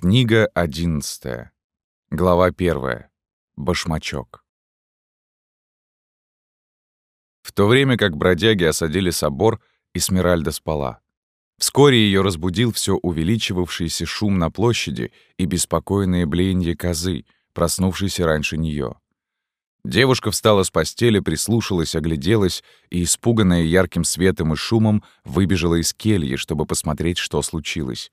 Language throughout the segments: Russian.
Книга одиннадцатая. Глава первая. Башмачок. В то время как бродяги осадили собор, Эсмеральда спала. Вскоре ее разбудил все увеличивавшийся шум на площади и беспокойные блеяние козы, проснувшейся раньше нее. Девушка встала с постели, прислушалась, огляделась и, испуганная ярким светом и шумом, выбежала из кельи, чтобы посмотреть, что случилось.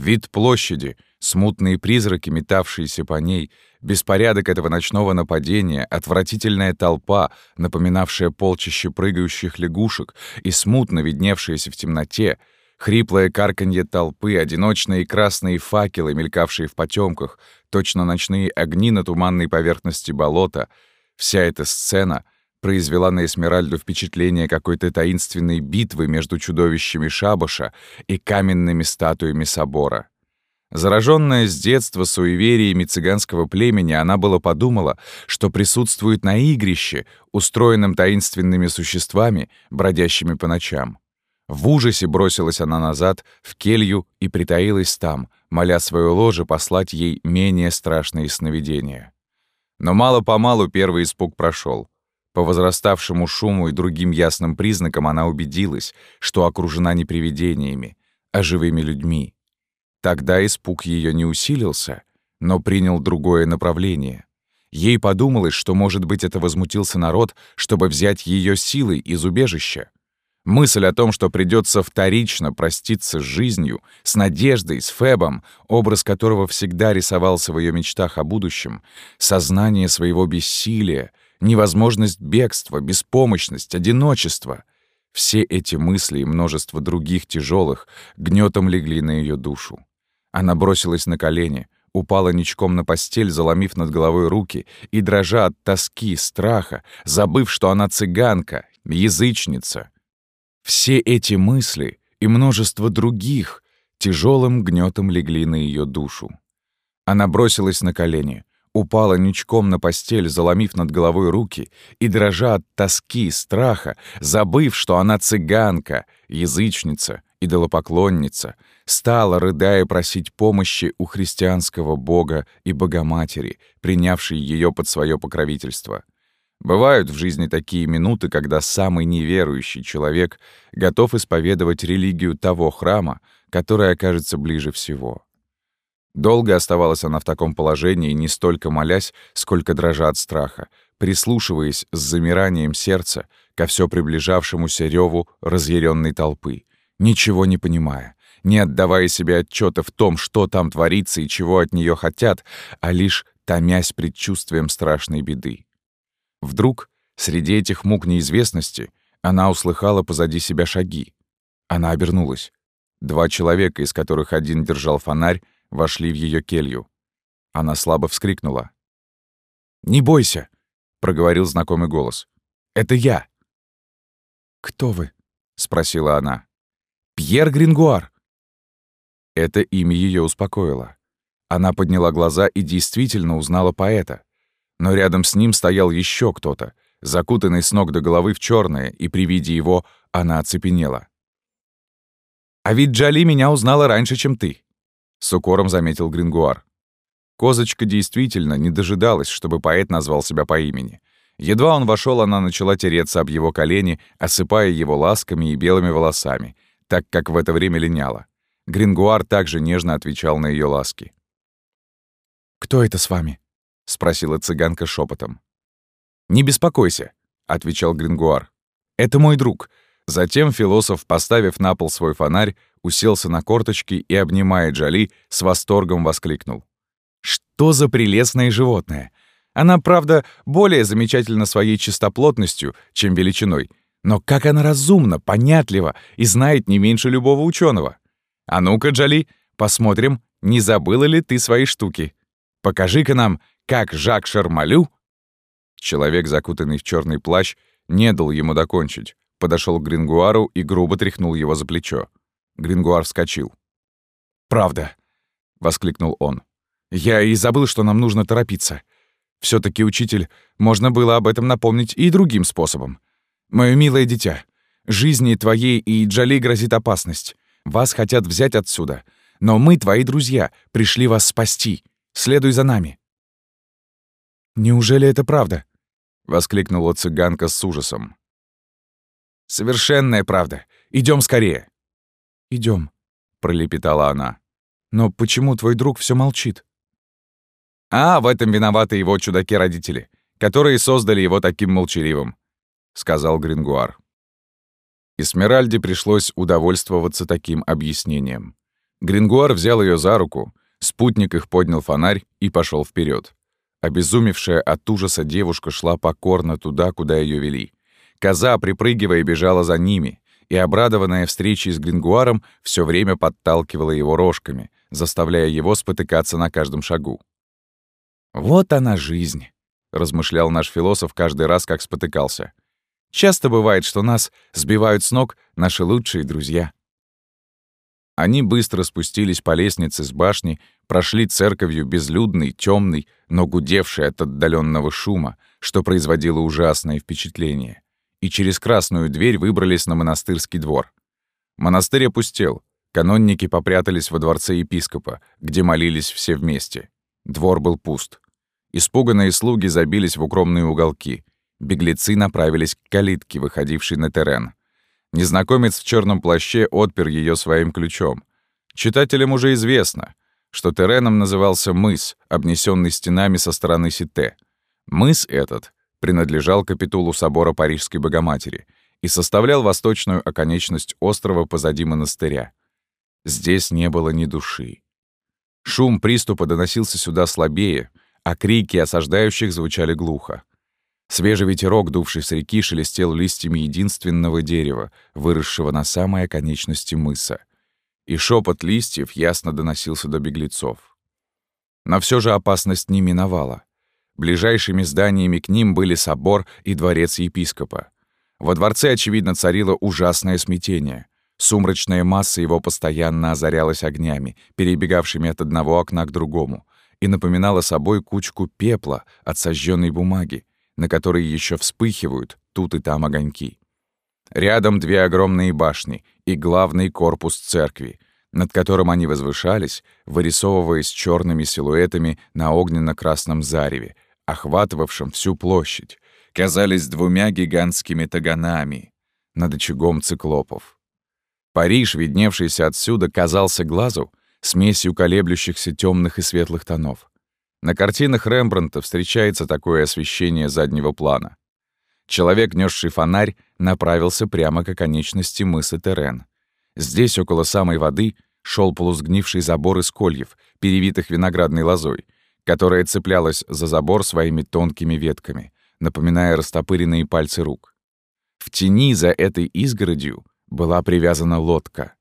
Вид площади, смутные призраки, метавшиеся по ней, беспорядок этого ночного нападения, отвратительная толпа, напоминавшая полчище прыгающих лягушек и смутно видневшаяся в темноте, хриплое карканье толпы, одиночные красные факелы, мелькавшие в потемках, точно ночные огни на туманной поверхности болота — вся эта сцена — произвела на Эсмеральду впечатление какой-то таинственной битвы между чудовищами шабаша и каменными статуями собора. Зараженная с детства суевериями цыганского племени, она было подумала, что присутствует на игрище, устроенном таинственными существами, бродящими по ночам. В ужасе бросилась она назад, в келью, и притаилась там, моля свое ложе послать ей менее страшные сновидения. Но мало-помалу первый испуг прошел. По возраставшему шуму и другим ясным признакам она убедилась, что окружена не привидениями, а живыми людьми. Тогда испуг ее не усилился, но принял другое направление. Ей подумалось, что, может быть, это возмутился народ, чтобы взять ее силой из убежища. Мысль о том, что придется вторично проститься с жизнью, с надеждой, с Фебом, образ которого всегда рисовался в ее мечтах о будущем, сознание своего бессилия, невозможность бегства, беспомощность, одиночество. Все эти мысли и множество других тяжелых гнетом легли на ее душу. Она бросилась на колени, упала ничком на постель, заломив над головой руки, и, дрожа от тоски, страха, забыв, что она цыганка, язычница. Все эти мысли и множество других тяжелым гнетом легли на ее душу. Она бросилась на колени, упала ничком на постель, заломив над головой руки, и, дрожа от тоски, страха, забыв, что она цыганка, язычница, идолопоклонница, стала, рыдая, просить помощи у христианского бога и богоматери, принявшей ее под свое покровительство. Бывают в жизни такие минуты, когда самый неверующий человек готов исповедовать религию того храма, который окажется ближе всего. Долго оставалась она в таком положении, не столько молясь, сколько дрожа от страха, прислушиваясь с замиранием сердца ко все приближавшемуся реву разъяренной толпы, ничего не понимая, не отдавая себе отчета в том, что там творится и чего от нее хотят, а лишь томясь предчувствием страшной беды. Вдруг, среди этих мук неизвестности, она услыхала позади себя шаги. Она обернулась. Два человека, из которых один держал фонарь, вошли в ее келью. Она слабо вскрикнула. «Не бойся!» — проговорил знакомый голос. «Это я!» «Кто вы?» — спросила она. «Пьер Грингуар!» Это имя ее успокоило. Она подняла глаза и действительно узнала поэта. Но рядом с ним стоял еще кто-то, закутанный с ног до головы в черное, и при виде его она оцепенела. «А ведь Джоли меня узнала раньше, чем ты», с укором заметил Грингуар. Козочка действительно не дожидалась, чтобы поэт назвал себя по имени. Едва он вошел, она начала тереться об его колени, осыпая его ласками и белыми волосами, так как в это время линяла. Грингуар также нежно отвечал на ее ласки. «Кто это с вами?» — спросила цыганка шепотом. «Не беспокойся», — отвечал Грингуар. «Это мой друг». Затем философ, поставив на пол свой фонарь, уселся на корточки и, обнимая Джоли, с восторгом воскликнул. «Что за прелестное животное! Она, правда, более замечательна своей чистоплотностью, чем величиной, но как она разумна, понятлива и знает не меньше любого ученого. А ну-ка, Джоли, посмотрим, не забыла ли ты свои штуки. Покажи-ка нам, как Жак Шармалю...» Человек, закутанный в черный плащ, не дал ему докончить, подошел к Грингуару и грубо тряхнул его за плечо. Грингуар вскочил. «Правда!» — воскликнул он. «Я и забыл, что нам нужно торопиться. все таки учитель, можно было об этом напомнить и другим способом. Моё милое дитя, жизни твоей и Джоли грозит опасность. Вас хотят взять отсюда. Но мы, твои друзья, пришли вас спасти. Следуй за нами». «Неужели это правда?» — воскликнула цыганка с ужасом. «Совершенная правда. Идем скорее». Идем, пролепетала она. «Но почему твой друг все молчит?» «А, в этом виноваты его чудаки-родители, которые создали его таким молчаливым», — сказал Грингуар. Эсмеральде пришлось удовольствоваться таким объяснением. Грингуар взял ее за руку, спутник их поднял фонарь и пошел вперед. Обезумевшая от ужаса девушка шла покорно туда, куда ее вели. Коза, припрыгивая, бежала за ними, и, обрадованная встречей с Грингуаром, все время подталкивала его рожками, заставляя его спотыкаться на каждом шагу. «Вот она жизнь», — размышлял наш философ каждый раз, как спотыкался. «Часто бывает, что нас сбивают с ног наши лучшие друзья». Они быстро спустились по лестнице с башни, прошли церковью безлюдной, темной, но гудевшей от отдаленного шума, что производило ужасное впечатление, и через красную дверь выбрались на монастырский двор. Монастырь опустел, канонники попрятались во дворце епископа, где молились все вместе. Двор был пуст. Испуганные слуги забились в укромные уголки. Беглецы направились к калитке, выходившей на террен. Незнакомец в черном плаще отпер ее своим ключом. Читателям уже известно, что терреном назывался мыс, обнесенный стенами со стороны Сите. Мыс этот принадлежал капитулу собора Парижской Богоматери и составлял восточную оконечность острова позади монастыря. Здесь не было ни души. Шум приступа доносился сюда слабее, а крики осаждающих звучали глухо. Свежий ветерок, дувший с реки, шелестел листьями единственного дерева, выросшего на самой оконечности мыса. И шепот листьев ясно доносился до беглецов. Но все же опасность не миновала. Ближайшими зданиями к ним были собор и дворец епископа. Во дворце, очевидно, царило ужасное смятение. Сумрачная масса его постоянно озарялась огнями, перебегавшими от одного окна к другому, и напоминала собой кучку пепла от сожженной бумаги, на которой еще вспыхивают тут и там огоньки. Рядом две огромные башни и главный корпус церкви, над которым они возвышались, вырисовываясь черными силуэтами на огненно-красном зареве, охватывавшем всю площадь, казались двумя гигантскими таганами над очагом циклопов. Париж, видневшийся отсюда, казался глазу смесью колеблющихся темных и светлых тонов. На картинах Рембрандта встречается такое освещение заднего плана. Человек, несший фонарь, направился прямо к оконечности мыса Терен. Здесь, около самой воды, шел полусгнивший забор из кольев, перевитых виноградной лозой, которая цеплялась за забор своими тонкими ветками, напоминая растопыренные пальцы рук. В тени за этой изгородью была привязана лодка.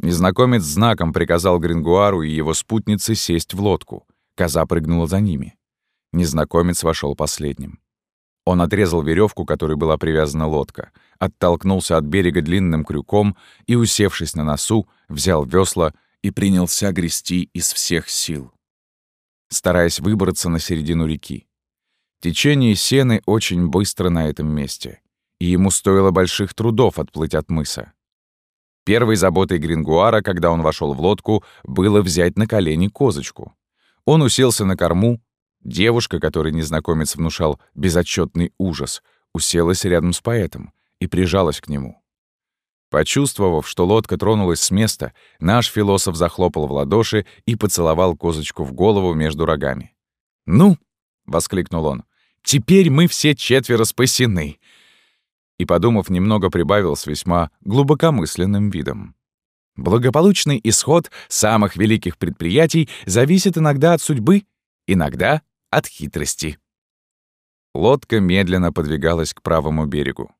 Незнакомец знаком приказал Грингуару и его спутнице сесть в лодку — Коза прыгнула за ними. Незнакомец вошел последним. Он отрезал веревку, которой была привязана лодка, оттолкнулся от берега длинным крюком и, усевшись на носу, взял весла и принялся грести из всех сил, стараясь выбраться на середину реки. Течение сены очень быстро на этом месте, и ему стоило больших трудов отплыть от мыса. Первой заботой Грингуара, когда он вошел в лодку, было взять на колени козочку. Он уселся на корму. Девушка, которой незнакомец внушал безотчетный ужас, уселась рядом с поэтом и прижалась к нему. Почувствовав, что лодка тронулась с места, наш философ захлопал в ладоши и поцеловал козочку в голову между рогами. «Ну!» — воскликнул он. «Теперь мы все четверо спасены!» И, подумав, немного прибавил с весьма глубокомысленным видом. Благополучный исход самых великих предприятий зависит иногда от судьбы, иногда от хитрости. Лодка медленно подвигалась к правому берегу.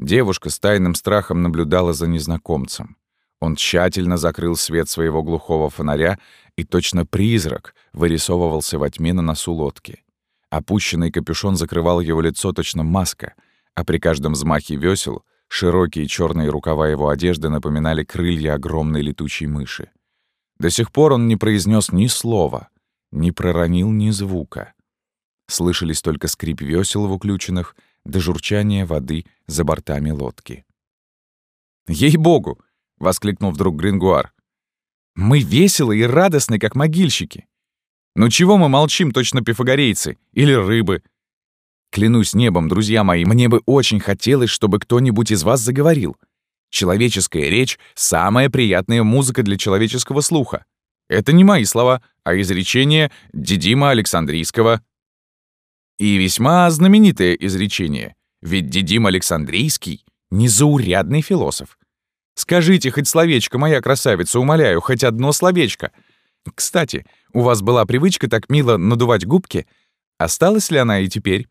Девушка с тайным страхом наблюдала за незнакомцем. Он тщательно закрыл свет своего глухого фонаря, и точно призрак вырисовывался во тьме на носу лодки. Опущенный капюшон закрывал его лицо точно маска, а при каждом взмахе весел Широкие черные рукава его одежды напоминали крылья огромной летучей мыши. До сих пор он не произнес ни слова, не проронил ни звука. Слышались только скрип весел в уключенных, до журчания воды за бортами лодки. «Ей-богу!» — воскликнул вдруг Грингуар. Мы веселы и радостны, как могильщики. Ну чего мы молчим, точно пифагорейцы? Или рыбы? Клянусь небом, друзья мои, мне бы очень хотелось, чтобы кто-нибудь из вас заговорил. Человеческая речь — самая приятная музыка для человеческого слуха. Это не мои слова, а изречение Дидима Александрийского. И весьма знаменитое изречение, ведь Дидим Александрийский — незаурядный философ. Скажите хоть словечко, моя красавица, умоляю, хоть одно словечко. Кстати, у вас была привычка так мило надувать губки. Осталась ли она и теперь?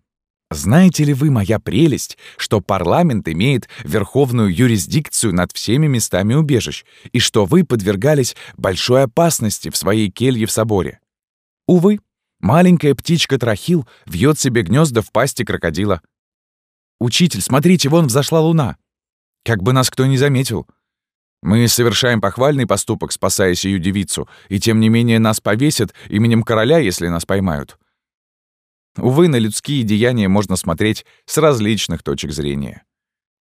Знаете ли вы, моя прелесть, что парламент имеет верховную юрисдикцию над всеми местами убежищ, и что вы подвергались большой опасности в своей келье в соборе? Увы, маленькая птичка Трахил вьет себе гнезда в пасти крокодила. Учитель, смотрите, вон взошла луна. Как бы нас кто не заметил. Мы совершаем похвальный поступок, спасая сию девицу, и тем не менее нас повесят именем короля, если нас поймают. Увы, на людские деяния можно смотреть с различных точек зрения.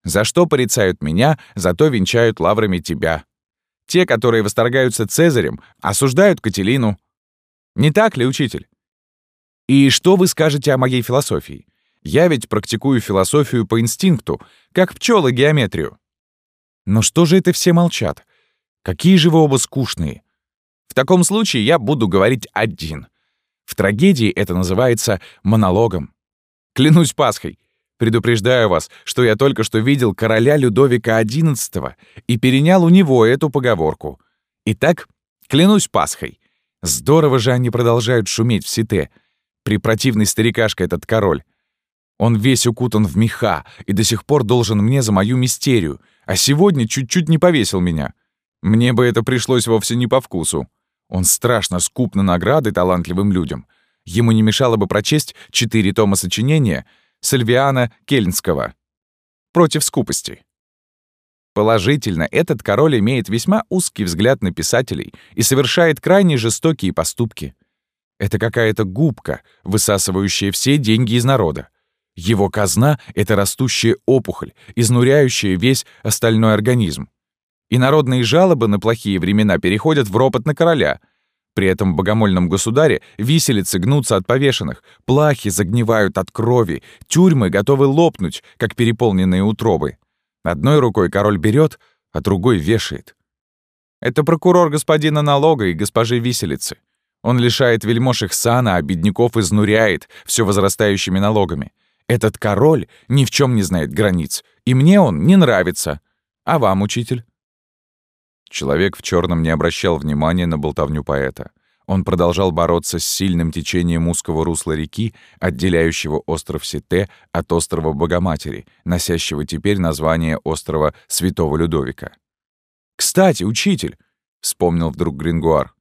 За что порицают меня, зато венчают лаврами тебя. Те, которые восторгаются Цезарем, осуждают Кателину. Не так ли, учитель? И что вы скажете о моей философии? Я ведь практикую философию по инстинкту, как пчелы геометрию. Но что же это все молчат? Какие же вы оба скучные? В таком случае я буду говорить один — в трагедии это называется монологом. Клянусь Пасхой, предупреждаю вас, что я только что видел короля Людовика XI и перенял у него эту поговорку. Итак, клянусь Пасхой. Здорово же они продолжают шуметь в сите. Припротивный старикашка этот король. Он весь укутан в меха и до сих пор должен мне за мою мистерию, а сегодня чуть-чуть не повесил меня. Мне бы это пришлось вовсе не по вкусу. Он страшно скуп на награды талантливым людям. Ему не мешало бы прочесть четыре тома сочинения Сальвиана Кельнского «Против скупости». Положительно, этот король имеет весьма узкий взгляд на писателей и совершает крайне жестокие поступки. Это какая-то губка, высасывающая все деньги из народа. Его казна — это растущая опухоль, изнуряющая весь остальной организм и народные жалобы на плохие времена переходят в ропот на короля. При этом в богомольном государе виселицы гнутся от повешенных, плахи загнивают от крови, тюрьмы готовы лопнуть, как переполненные утробы. Одной рукой король берет, а другой вешает. Это прокурор господина налога и госпожи виселицы. Он лишает вельмож их сана, а бедняков изнуряет все возрастающими налогами. Этот король ни в чем не знает границ, и мне он не нравится. А вам, учитель? Человек в черном не обращал внимания на болтовню поэта. Он продолжал бороться с сильным течением узкого русла реки, отделяющего остров Сите от острова Богоматери, носящего теперь название острова Святого Людовика. «Кстати, учитель!» — вспомнил вдруг Грингуар.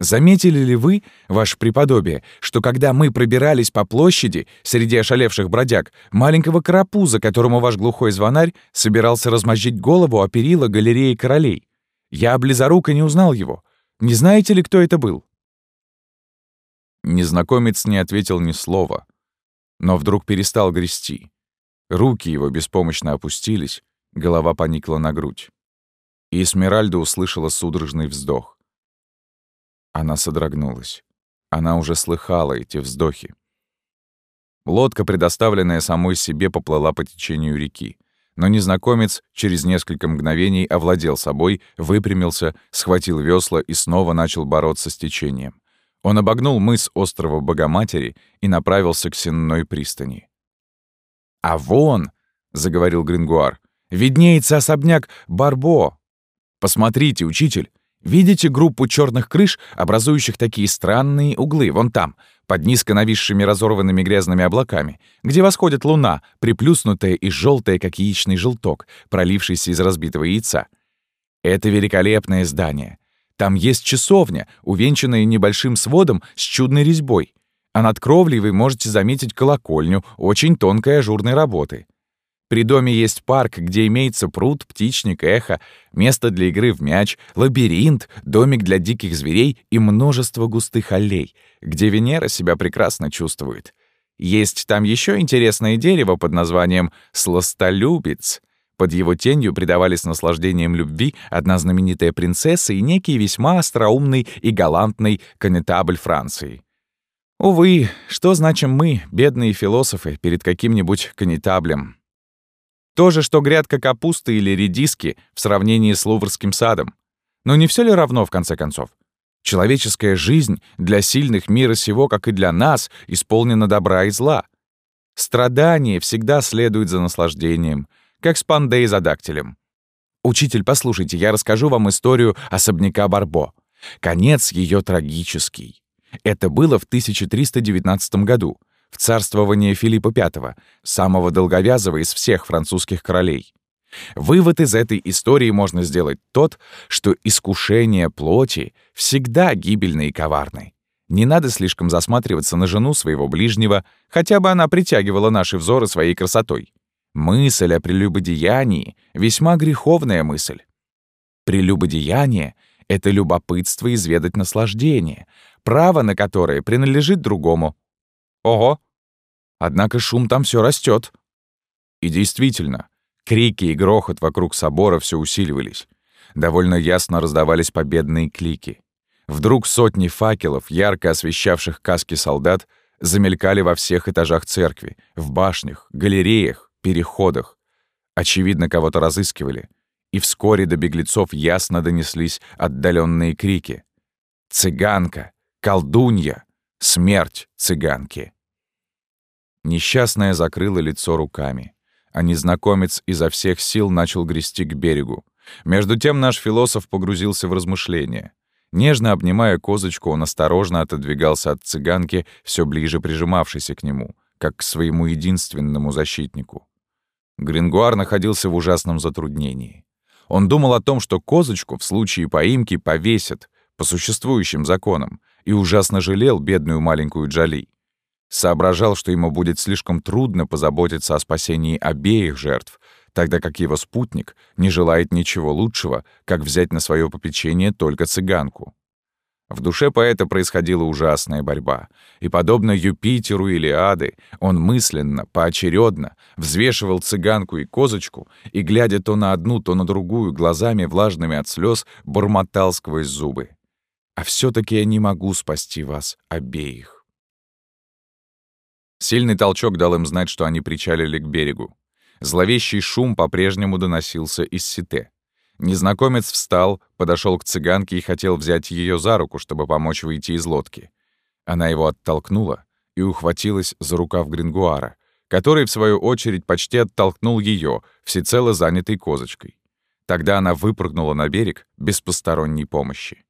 «Заметили ли вы, ваше преподобие, что когда мы пробирались по площади среди ошалевших бродяг, маленького карапуза, которому ваш глухой звонарь собирался размозжить голову о перила галереи королей? Я близоруко не узнал его. Не знаете ли, кто это был?» Незнакомец не ответил ни слова, но вдруг перестал грести. Руки его беспомощно опустились, голова поникла на грудь. И Эсмеральда услышала судорожный вздох. Она содрогнулась. Она уже слыхала эти вздохи. Лодка, предоставленная самой себе, поплыла по течению реки. Но незнакомец через несколько мгновений овладел собой, выпрямился, схватил весла и снова начал бороться с течением. Он обогнул мыс острова Богоматери и направился к сенной пристани. «А вон!» — заговорил Грингуар. «Виднеется особняк Барбо. Посмотрите, учитель, видите группу черных крыш, образующих такие странные углы, вон там, под низко нависшими разорванными грязными облаками, где восходит луна, приплюснутая и желтая, как яичный желток, пролившийся из разбитого яйца. Это великолепное здание. Там есть часовня, увенчанная небольшим сводом с чудной резьбой. А над кровлей вы можете заметить колокольню, очень тонкой ажурной работы. При доме есть парк, где имеется пруд, птичник, эхо, место для игры в мяч, лабиринт, домик для диких зверей и множество густых аллей, где Венера себя прекрасно чувствует. Есть там еще интересное дерево под названием сластолюбец. Под его тенью предавались наслаждением любви одна знаменитая принцесса и некий весьма остроумный и галантный конетабль Франции. Увы, что значим мы, бедные философы, перед каким-нибудь конетаблем? То же, что грядка капусты или редиски в сравнении с Луврским садом. Но не все ли равно, в конце концов? Человеческая жизнь для сильных мира сего, как и для нас, исполнена добра и зла. Страдание всегда следует за наслаждением, как с пандой за дактилем. Учитель, послушайте, я расскажу вам историю особняка Барбо. Конец ее трагический. Это было в 1319 году, в царствовании Филиппа V, самого долговязого из всех французских королей. Вывод из этой истории можно сделать тот, что искушение плоти всегда гибельны и коварны. Не надо слишком засматриваться на жену своего ближнего, хотя бы она притягивала наши взоры своей красотой. Мысль о прелюбодеянии — весьма греховная мысль. Прелюбодеяние — это любопытство изведать наслаждение, право на которое принадлежит другому. Ого! Однако шум там все растет. И действительно, Крики и грохот вокруг собора все усиливались. Довольно ясно раздавались победные клики. Вдруг сотни факелов, ярко освещавших каски солдат, замелькали во всех этажах церкви, в башнях, галереях, переходах. Очевидно, кого-то разыскивали. И вскоре до беглецов ясно донеслись отдаленные крики. «Цыганка! Колдунья! Смерть цыганки!» Несчастная закрыла лицо руками а незнакомец изо всех сил начал грести к берегу. Между тем наш философ погрузился в размышления. Нежно обнимая козочку, он осторожно отодвигался от цыганки, все ближе прижимавшейся к нему, как к своему единственному защитнику. Грингуар находился в ужасном затруднении. Он думал о том, что козочку в случае поимки повесят по существующим законам, и ужасно жалел бедную маленькую Джоли. Соображал, что ему будет слишком трудно позаботиться о спасении обеих жертв, тогда как его спутник не желает ничего лучшего, как взять на свое попечение только цыганку. В душе поэта происходила ужасная борьба, и, подобно Юпитеру или Ады, он мысленно, поочередно взвешивал цыганку и козочку и, глядя то на одну, то на другую, глазами влажными от слез, бормотал сквозь зубы. «А все таки я не могу спасти вас обеих». Сильный толчок дал им знать, что они причалили к берегу. Зловещий шум по-прежнему доносился из сите. Незнакомец встал, подошел к цыганке и хотел взять ее за руку, чтобы помочь выйти из лодки. Она его оттолкнула и ухватилась за рукав Грингуара, который, в свою очередь, почти оттолкнул ее, всецело занятой козочкой. Тогда она выпрыгнула на берег без посторонней помощи.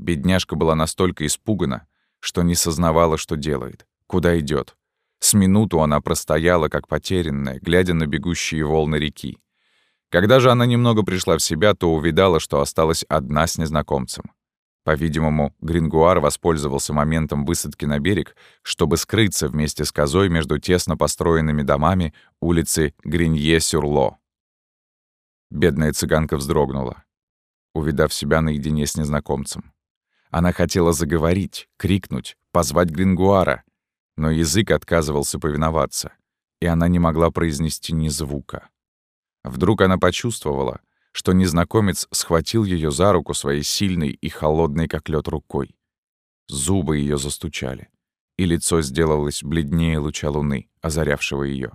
Бедняжка была настолько испугана, что не сознавала, что делает, куда идет. С минуту она простояла, как потерянная, глядя на бегущие волны реки. Когда же она немного пришла в себя, то увидала, что осталась одна с незнакомцем. По-видимому, Грингуар воспользовался моментом высадки на берег, чтобы скрыться вместе с козой между тесно построенными домами улицы Гринье-Сюрло. Бедная цыганка вздрогнула, увидав себя наедине с незнакомцем. Она хотела заговорить, крикнуть, позвать Грингуара, но язык отказывался повиноваться, и она не могла произнести ни звука. Вдруг она почувствовала, что незнакомец схватил ее за руку своей сильной и холодной, как лед, рукой. Зубы ее застучали, и лицо сделалось бледнее луча луны, озарявшего ее.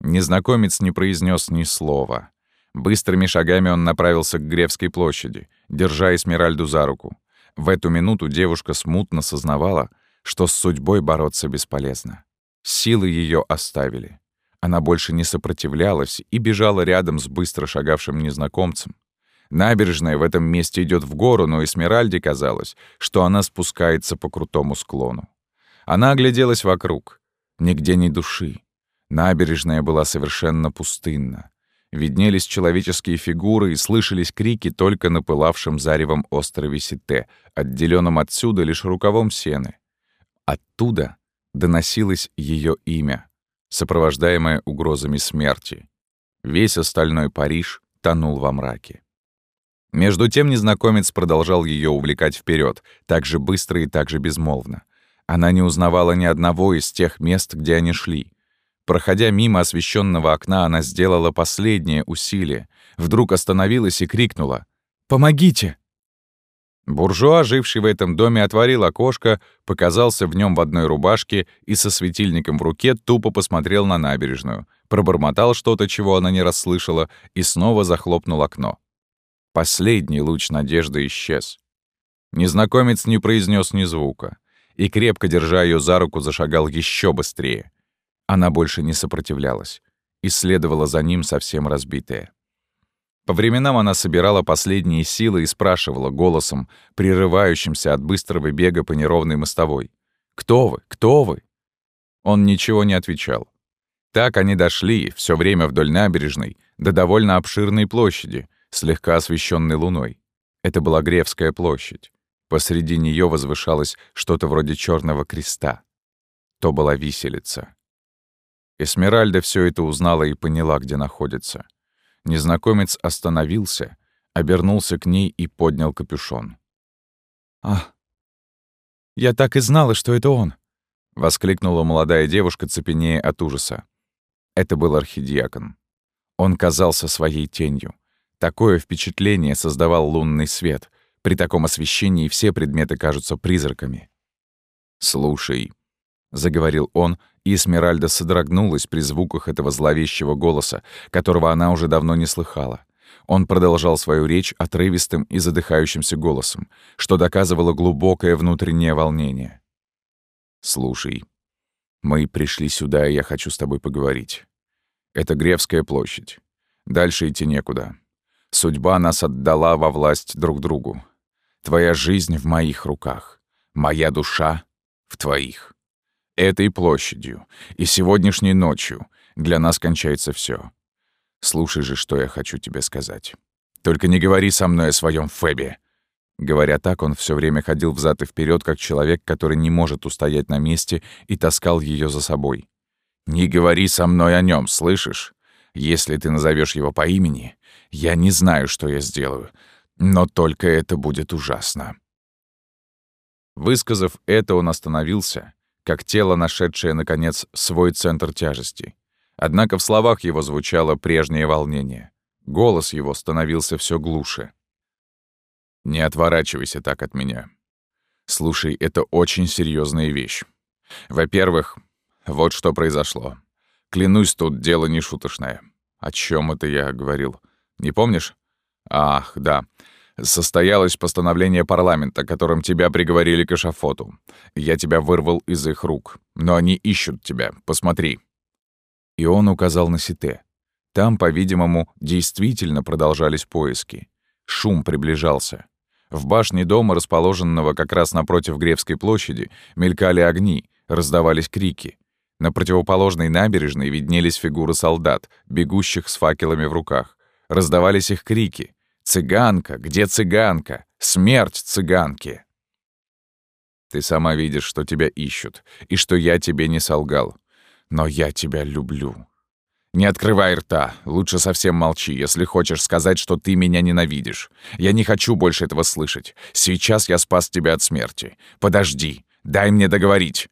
Незнакомец не произнес ни слова. Быстрыми шагами он направился к Гревской площади, держа Эсмеральду за руку. В эту минуту девушка смутно сознавала, что с судьбой бороться бесполезно. Силы ее оставили. Она больше не сопротивлялась и бежала рядом с быстро шагавшим незнакомцем. Набережная в этом месте идет в гору, но Эсмеральде казалось, что она спускается по крутому склону. Она огляделась вокруг. Нигде ни души. Набережная была совершенно пустынна. Виднелись человеческие фигуры и слышались крики только на пылавшем заревом острове Сите, отделенном отсюда лишь рукавом сены. Оттуда доносилось ее имя, сопровождаемое угрозами смерти. Весь остальной Париж тонул во мраке. Между тем незнакомец продолжал ее увлекать вперед, так же быстро и так же безмолвно. Она не узнавала ни одного из тех мест, где они шли. Проходя мимо освещенного окна, она сделала последнее усилие, вдруг остановилась и крикнула «Помогите!». Буржуа, живший в этом доме, отворил окошко, показался в нем в одной рубашке и со светильником в руке тупо посмотрел на набережную, пробормотал что-то, чего она не расслышала, и снова захлопнул окно. Последний луч надежды исчез. Незнакомец не произнес ни звука и, крепко держа ее за руку, зашагал еще быстрее. Она больше не сопротивлялась и следовала за ним совсем разбитая. По временам она собирала последние силы и спрашивала голосом, прерывающимся от быстрого бега по неровной мостовой. «Кто вы? Кто вы?» Он ничего не отвечал. Так они дошли, все время вдоль набережной, до довольно обширной площади, слегка освещенной луной. Это была Гревская площадь. Посреди нее возвышалось что-то вроде черного креста. То была виселица. Эсмеральда все это узнала и поняла, где находится. Незнакомец остановился, обернулся к ней и поднял капюшон. «А, я так и знала, что это он!» — воскликнула молодая девушка, цепенея от ужаса. Это был архидиакон. Он казался своей тенью. Такое впечатление создавал лунный свет. При таком освещении все предметы кажутся призраками. «Слушай», — заговорил он, и Эсмеральда содрогнулась при звуках этого зловещего голоса, которого она уже давно не слыхала. Он продолжал свою речь отрывистым и задыхающимся голосом, что доказывало глубокое внутреннее волнение. «Слушай, мы пришли сюда, и я хочу с тобой поговорить. Это Гревская площадь. Дальше идти некуда. Судьба нас отдала во власть друг другу. Твоя жизнь в моих руках, моя душа в твоих этой площадью и сегодняшней ночью для нас кончается все. Слушай же, что я хочу тебе сказать. Только не говори со мной о своем Фебе. Говоря так, он все время ходил взад и вперед, как человек, который не может устоять на месте и таскал ее за собой. «Не говори со мной о нем, слышишь? Если ты назовешь его по имени, я не знаю, что я сделаю, но только это будет ужасно». Высказав это, он остановился как тело, нашедшее, наконец, свой центр тяжести. Однако в словах его звучало прежнее волнение. Голос его становился все глуше. «Не отворачивайся так от меня. Слушай, это очень серьезная вещь. Во-первых, вот что произошло. Клянусь, тут дело не шуточное. О чем это я говорил? Не помнишь? Ах, да состоялось постановление парламента, которым тебя приговорили к эшафоту. Я тебя вырвал из их рук. Но они ищут тебя. Посмотри». И он указал на Сите. Там, по-видимому, действительно продолжались поиски. Шум приближался. В башне дома, расположенного как раз напротив Гревской площади, мелькали огни, раздавались крики. На противоположной набережной виднелись фигуры солдат, бегущих с факелами в руках. Раздавались их крики. Цыганка, где цыганка? Смерть цыганки!» Ты сама видишь, что тебя ищут, и что я тебе не солгал. Но я тебя люблю. Не открывай рта, лучше совсем молчи, если хочешь сказать, что ты меня ненавидишь. Я не хочу больше этого слышать. Сейчас я спас тебя от смерти. Подожди, дай мне договорить.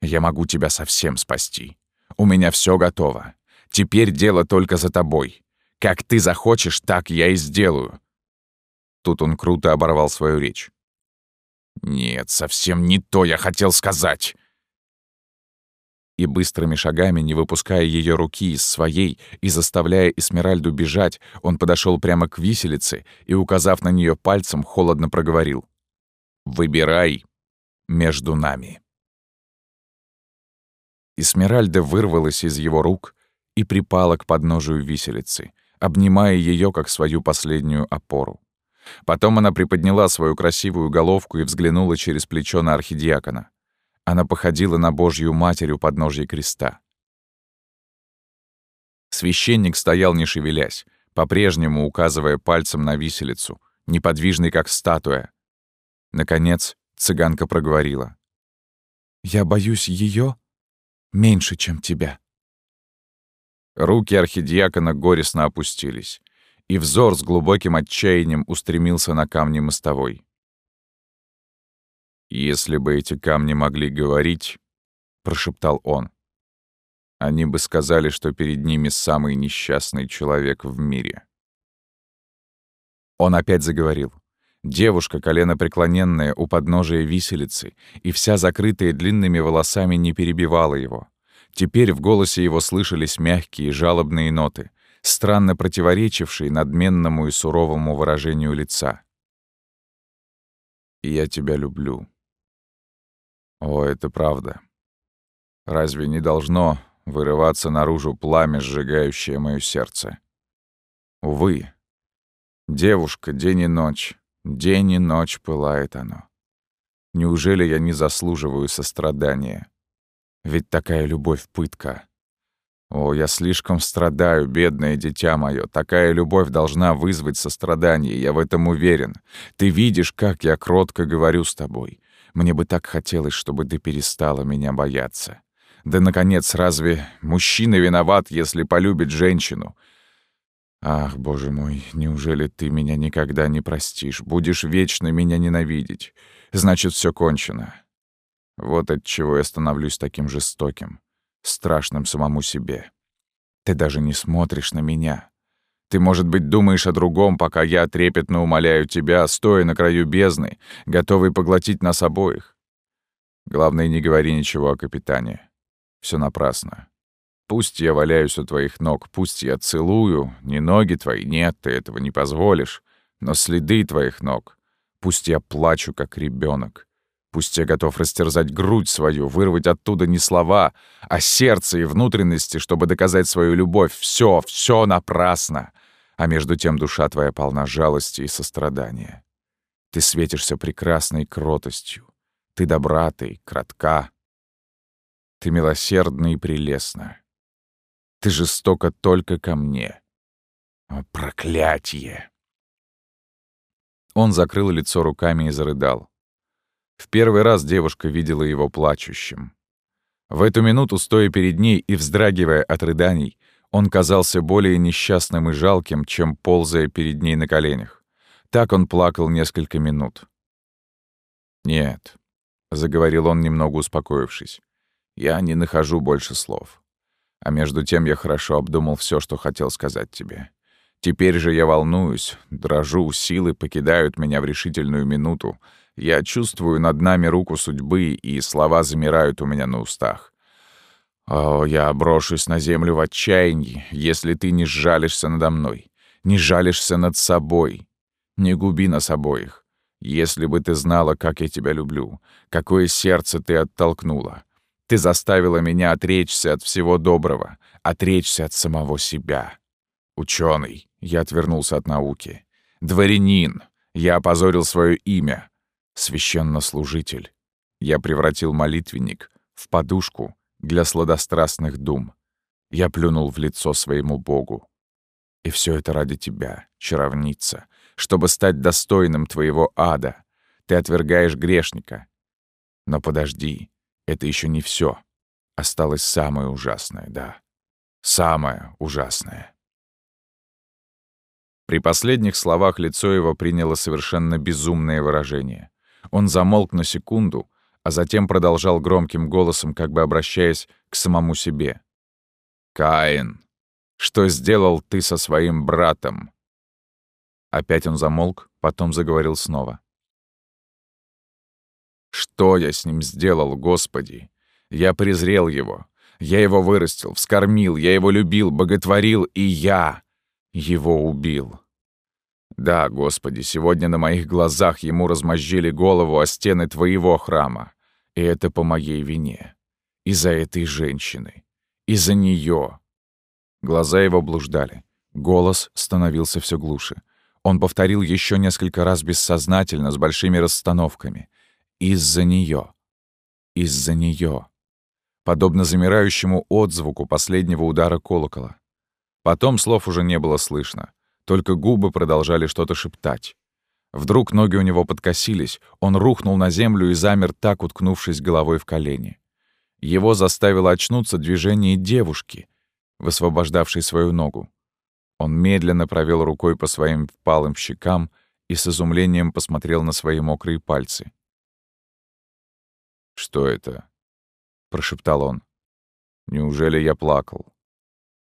Я могу тебя совсем спасти. У меня все готово. Теперь дело только за тобой. Как ты захочешь, так я и сделаю». Тут он круто оборвал свою речь. «Нет, совсем не то я хотел сказать!» И быстрыми шагами, не выпуская ее руки из своей и заставляя Эсмеральду бежать, он подошел прямо к виселице и, указав на нее пальцем, холодно проговорил. «Выбирай между нами». Эсмеральда вырвалась из его рук и припала к подножию виселицы, обнимая ее как свою последнюю опору. Потом она приподняла свою красивую головку и взглянула через плечо на архидиакона. Она походила на Божью Матерь у подножья креста. Священник стоял, не шевелясь, по-прежнему указывая пальцем на виселицу, неподвижный, как статуя. Наконец, цыганка проговорила. «Я боюсь ее меньше, чем тебя». Руки архидиакона горестно опустились, и взор с глубоким отчаянием устремился на камни мостовой. «Если бы эти камни могли говорить», — прошептал он, они бы сказали, что перед ними самый несчастный человек в мире. Он опять заговорил. Девушка, колено преклоненная у подножия виселицы, и вся закрытая длинными волосами, не перебивала его. Теперь в голосе его слышались мягкие жалобные ноты, странно противоречившие надменному и суровому выражению лица. «Я тебя люблю». О, это правда. Разве не должно вырываться наружу пламя, сжигающее моё сердце? Увы. Девушка, день и ночь, день и ночь пылает оно. Неужели я не заслуживаю сострадания? Ведь такая любовь — пытка. О, я слишком страдаю, бедное дитя мое. Такая любовь должна вызвать сострадание, я в этом уверен. Ты видишь, как я кротко говорю с тобой. Мне бы так хотелось, чтобы ты перестала меня бояться. Да, наконец, разве мужчина виноват, если полюбит женщину? Ах, боже мой, неужели ты меня никогда не простишь? Будешь вечно меня ненавидеть. Значит, все кончено. Вот от чего я становлюсь таким жестоким, страшным самому себе. Ты даже не смотришь на меня. Ты, может быть, думаешь о другом, пока я трепетно умоляю тебя, стоя на краю бездны, готовый поглотить нас обоих. Главное, не говори ничего о капитане. Все напрасно. Пусть я валяюсь у твоих ног, пусть я целую, не ноги твои, нет, ты этого не позволишь, но следы твоих ног. Пусть я плачу, как ребенок, Пусть я готов растерзать грудь свою, вырвать оттуда не слова, а сердце и внутренности, чтобы доказать свою любовь. Все, все напрасно. А между тем душа твоя полна жалости и сострадания. Ты светишься прекрасной кротостью. Ты добра, ты кратка. Ты милосердна и прелестна. Ты жестока только ко мне. О, проклятие! Он закрыл лицо руками и зарыдал. В первый раз девушка видела его плачущим. В эту минуту, стоя перед ней и вздрагивая от рыданий, он казался более несчастным и жалким, чем ползая перед ней на коленях. Так он плакал несколько минут. «Нет», — заговорил он, немного успокоившись, — «я не нахожу больше слов. А между тем я хорошо обдумал все, что хотел сказать тебе. Теперь же я волнуюсь, дрожу, силы покидают меня в решительную минуту, я чувствую над нами руку судьбы, и слова замирают у меня на устах. О, я брошусь на землю в отчаянии, если ты не сжалишься надо мной, не жалишься над собой. Не губи нас обоих. Если бы ты знала, как я тебя люблю, какое сердце ты оттолкнула. Ты заставила меня отречься от всего доброго, отречься от самого себя. Ученый, я отвернулся от науки. Дворянин, я опозорил свое имя священнослужитель. Я превратил молитвенник в подушку для сладострастных дум. Я плюнул в лицо своему Богу. И все это ради тебя, чаровница, чтобы стать достойным твоего ада. Ты отвергаешь грешника. Но подожди, это еще не все. Осталось самое ужасное, да. Самое ужасное. При последних словах лицо его приняло совершенно безумное выражение. Он замолк на секунду, а затем продолжал громким голосом, как бы обращаясь к самому себе. «Каин, что сделал ты со своим братом?» Опять он замолк, потом заговорил снова. «Что я с ним сделал, Господи? Я презрел его. Я его вырастил, вскормил, я его любил, боготворил, и я его убил. Да, Господи, сегодня на моих глазах ему размозжили голову о стены Твоего храма. И это по моей вине. Из-за этой женщины. Из-за нее. Глаза его блуждали. Голос становился все глуше. Он повторил еще несколько раз бессознательно, с большими расстановками. Из-за нее. Из-за нее. Подобно замирающему отзвуку последнего удара колокола. Потом слов уже не было слышно. Только губы продолжали что-то шептать. Вдруг ноги у него подкосились, он рухнул на землю и замер так, уткнувшись головой в колени. Его заставило очнуться движение девушки, высвобождавшей свою ногу. Он медленно провел рукой по своим впалым щекам и с изумлением посмотрел на свои мокрые пальцы. «Что это?» — прошептал он. Неужели я плакал?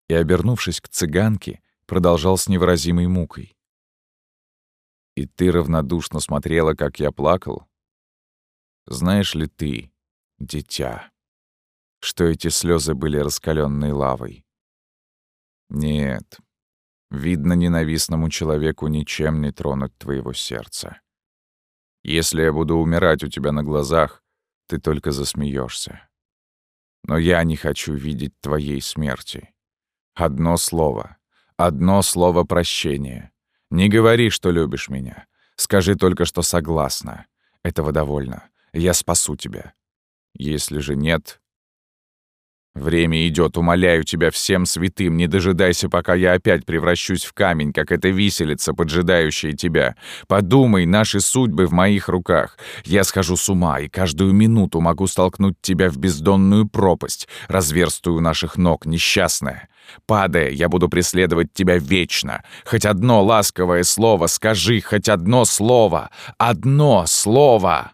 И, обернувшись к цыганке, продолжал с невыразимой мукой. И ты равнодушно смотрела, как я плакал? Знаешь ли ты, дитя, что эти слезы были раскаленной лавой? Нет, видно, ненавистному человеку ничем не тронуть твоего сердца. Если я буду умирать у тебя на глазах, ты только засмеешься. Но я не хочу видеть твоей смерти. Одно слово. Одно слово прощения. Не говори, что любишь меня. Скажи только, что согласна. Этого довольно. Я спасу тебя. Если же нет, Время идет, умоляю тебя всем святым, не дожидайся, пока я опять превращусь в камень, как эта виселица, поджидающая тебя. Подумай, наши судьбы в моих руках. Я схожу с ума, и каждую минуту могу столкнуть тебя в бездонную пропасть, разверстую наших ног, несчастная. Падая, я буду преследовать тебя вечно. Хоть одно ласковое слово скажи, хоть одно слово. Одно слово!»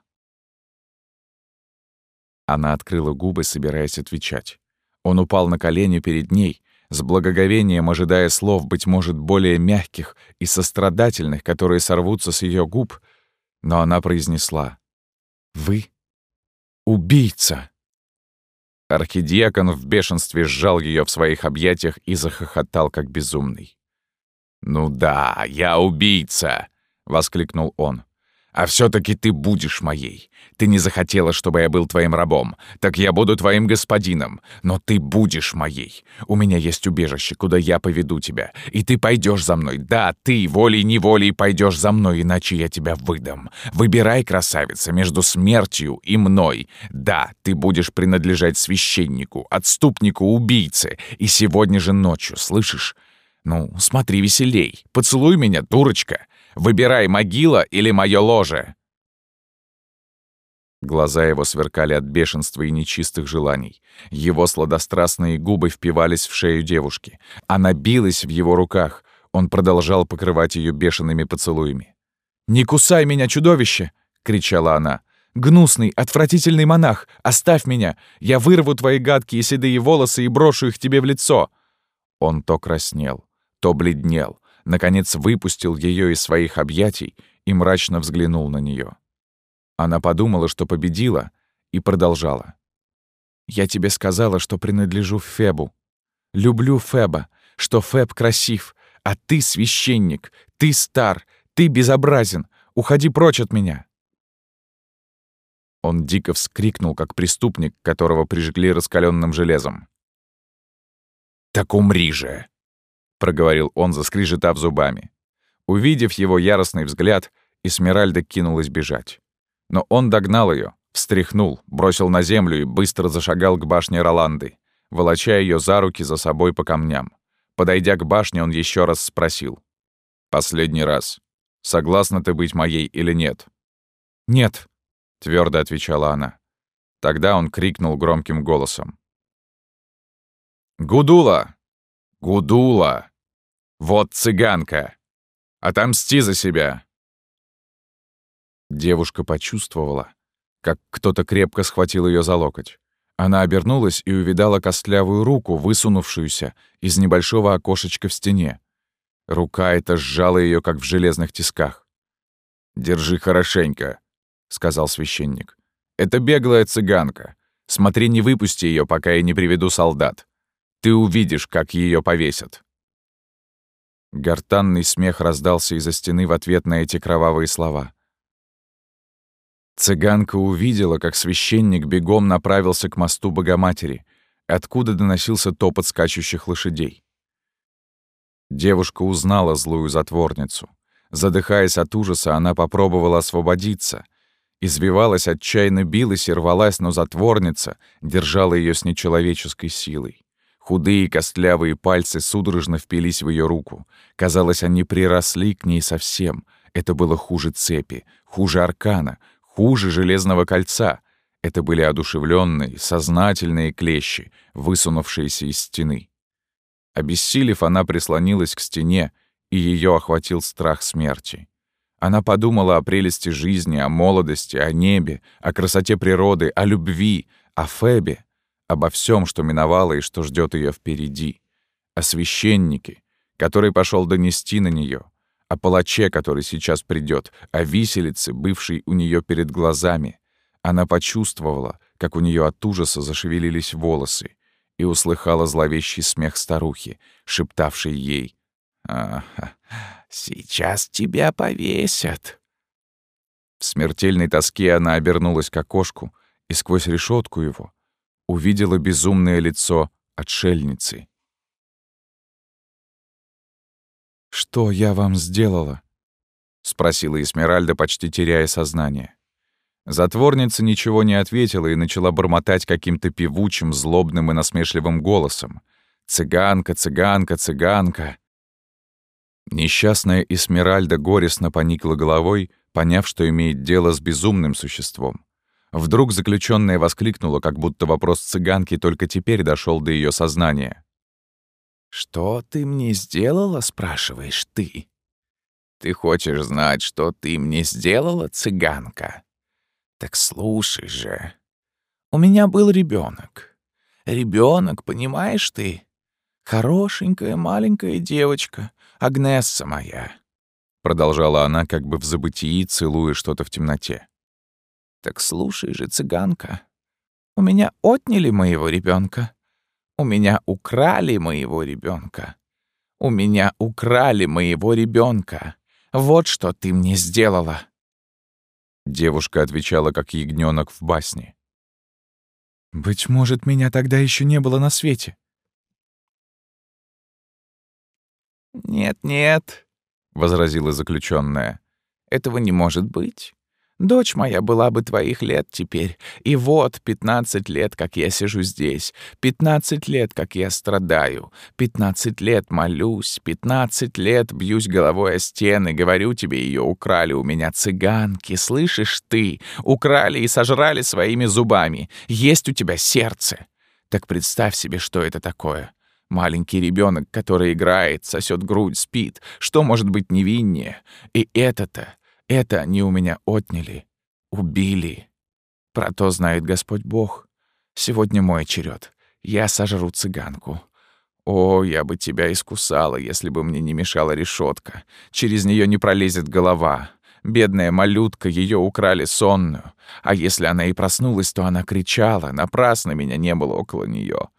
Она открыла губы, собираясь отвечать. Он упал на колени перед ней, с благоговением ожидая слов, быть может, более мягких и сострадательных, которые сорвутся с ее губ, но она произнесла «Вы убийца!» Архидиакон в бешенстве сжал ее в своих объятиях и захохотал, как безумный. «Ну да, я убийца!» — воскликнул он. А все-таки ты будешь моей. Ты не захотела, чтобы я был твоим рабом. Так я буду твоим господином. Но ты будешь моей. У меня есть убежище, куда я поведу тебя. И ты пойдешь за мной. Да, ты волей-неволей пойдешь за мной, иначе я тебя выдам. Выбирай, красавица, между смертью и мной. Да, ты будешь принадлежать священнику, отступнику, убийце. И сегодня же ночью, слышишь? Ну, смотри веселей. Поцелуй меня, дурочка. Выбирай, могила или мое ложе!» Глаза его сверкали от бешенства и нечистых желаний. Его сладострастные губы впивались в шею девушки. Она билась в его руках. Он продолжал покрывать ее бешеными поцелуями. «Не кусай меня, чудовище!» — кричала она. «Гнусный, отвратительный монах! Оставь меня! Я вырву твои гадкие седые волосы и брошу их тебе в лицо!» Он то краснел, то бледнел, наконец выпустил ее из своих объятий и мрачно взглянул на нее. Она подумала, что победила, и продолжала. «Я тебе сказала, что принадлежу Фебу. Люблю Феба, что Феб красив, а ты священник, ты стар, ты безобразен. Уходи прочь от меня!» Он дико вскрикнул, как преступник, которого прижгли раскаленным железом. «Так умри же!» — проговорил он, заскрежетав зубами. Увидев его яростный взгляд, Эсмеральда кинулась бежать. Но он догнал ее, встряхнул, бросил на землю и быстро зашагал к башне Роланды, волоча ее за руки за собой по камням. Подойдя к башне, он еще раз спросил. «Последний раз. Согласна ты быть моей или нет?» «Нет», — твердо отвечала она. Тогда он крикнул громким голосом. «Гудула! Гудула! Вот цыганка! Отомсти за себя!» Девушка почувствовала, как кто-то крепко схватил ее за локоть. Она обернулась и увидала костлявую руку, высунувшуюся из небольшого окошечка в стене. Рука эта сжала ее, как в железных тисках. «Держи хорошенько», — сказал священник. «Это беглая цыганка. Смотри, не выпусти ее, пока я не приведу солдат. Ты увидишь, как ее повесят». Гортанный смех раздался из-за стены в ответ на эти кровавые слова. Цыганка увидела, как священник бегом направился к мосту Богоматери, откуда доносился топот скачущих лошадей. Девушка узнала злую затворницу. Задыхаясь от ужаса, она попробовала освободиться. Извивалась, отчаянно билась и рвалась, но затворница держала ее с нечеловеческой силой. Худые костлявые пальцы судорожно впились в ее руку. Казалось, они приросли к ней совсем. Это было хуже цепи, хуже аркана, хуже железного кольца. Это были одушевленные, сознательные клещи, высунувшиеся из стены. Обессилев, она прислонилась к стене, и ее охватил страх смерти. Она подумала о прелести жизни, о молодости, о небе, о красоте природы, о любви, о Фебе, обо всем, что миновало и что ждет ее впереди, о священнике, который пошел донести на нее, о палаче, который сейчас придет, о виселице, бывшей у нее перед глазами. Она почувствовала, как у нее от ужаса зашевелились волосы, и услыхала зловещий смех старухи, шептавшей ей «Ага, сейчас тебя повесят». В смертельной тоске она обернулась к окошку и сквозь решетку его увидела безумное лицо отшельницы. «Что я вам сделала?» — спросила Эсмеральда, почти теряя сознание. Затворница ничего не ответила и начала бормотать каким-то певучим, злобным и насмешливым голосом. «Цыганка, цыганка, цыганка!» Несчастная Эсмеральда горестно поникла головой, поняв, что имеет дело с безумным существом. Вдруг заключенная воскликнула, как будто вопрос цыганки только теперь дошел до ее сознания. «Что ты мне сделала?» — спрашиваешь ты. «Ты хочешь знать, что ты мне сделала, цыганка?» Так слушай же. У меня был ребенок. Ребенок, понимаешь ты? Хорошенькая маленькая девочка, Агнесса моя. Продолжала она, как бы в забытии, целуя что-то в темноте. Так слушай же, цыганка. У меня отняли моего ребенка. У меня украли моего ребенка. У меня украли моего ребенка. Вот что ты мне сделала. Девушка отвечала, как ягненок в басне. «Быть может, меня тогда еще не было на свете». «Нет-нет», — возразила заключенная, — «этого не может быть. Дочь моя была бы твоих лет теперь. И вот пятнадцать лет, как я сижу здесь. Пятнадцать лет, как я страдаю. Пятнадцать лет молюсь. Пятнадцать лет бьюсь головой о стены. Говорю тебе, ее украли у меня цыганки. Слышишь ты? Украли и сожрали своими зубами. Есть у тебя сердце. Так представь себе, что это такое. Маленький ребенок, который играет, сосет грудь, спит. Что может быть невиннее? И это-то это они у меня отняли, убили. Про то знает Господь Бог. Сегодня мой черед. Я сожру цыганку. О, я бы тебя искусала, если бы мне не мешала решетка. Через нее не пролезет голова. Бедная малютка, ее украли сонную. А если она и проснулась, то она кричала. Напрасно меня не было около нее.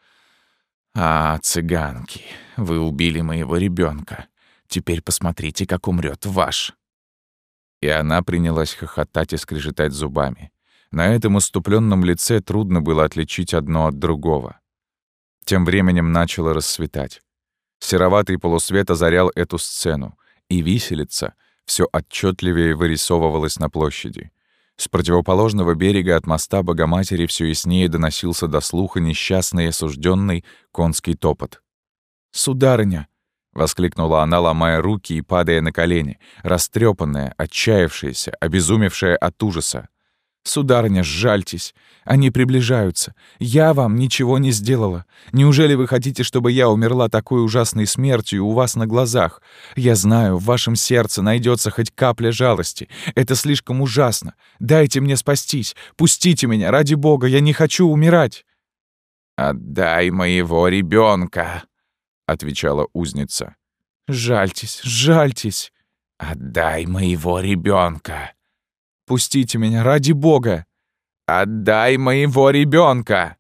А, цыганки, вы убили моего ребенка. Теперь посмотрите, как умрет ваш. И она принялась хохотать и скрежетать зубами. На этом уступленном лице трудно было отличить одно от другого. Тем временем начало рассветать. Сероватый полусвет озарял эту сцену, и виселица все отчетливее вырисовывалась на площади. С противоположного берега от моста Богоматери все яснее доносился до слуха несчастный осужденный конский топот. «Сударыня!» Воскликнула она, ломая руки и падая на колени, растрепанная, отчаявшаяся, обезумевшая от ужаса. «Сударыня, сжальтесь! Они приближаются! Я вам ничего не сделала! Неужели вы хотите, чтобы я умерла такой ужасной смертью у вас на глазах? Я знаю, в вашем сердце найдется хоть капля жалости. Это слишком ужасно! Дайте мне спастись! Пустите меня, ради бога, я не хочу умирать!» «Отдай моего ребенка! — отвечала узница. «Жальтесь, жальтесь! Отдай моего ребенка! Пустите меня, ради бога! Отдай моего ребенка!»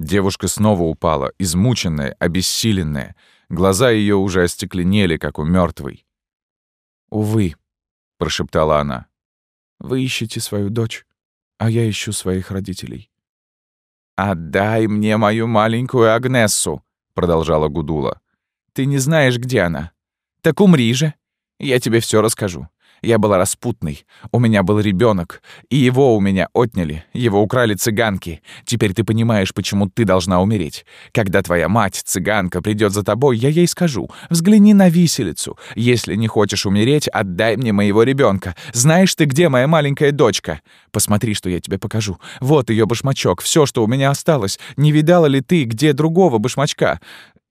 Девушка снова упала, измученная, обессиленная. Глаза ее уже остекленели, как у мертвой. «Увы», — прошептала она, — «вы ищете свою дочь, а я ищу своих родителей». «Отдай мне мою маленькую Агнессу!» — продолжала Гудула. «Ты не знаешь, где она. Так умри же. Я тебе все расскажу. Я была распутной. У меня был ребенок, и его у меня отняли. Его украли цыганки. Теперь ты понимаешь, почему ты должна умереть. Когда твоя мать, цыганка, придет за тобой, я ей скажу: взгляни на виселицу. Если не хочешь умереть, отдай мне моего ребенка. Знаешь ты, где моя маленькая дочка? Посмотри, что я тебе покажу. Вот ее башмачок, все, что у меня осталось. Не видала ли ты, где другого башмачка?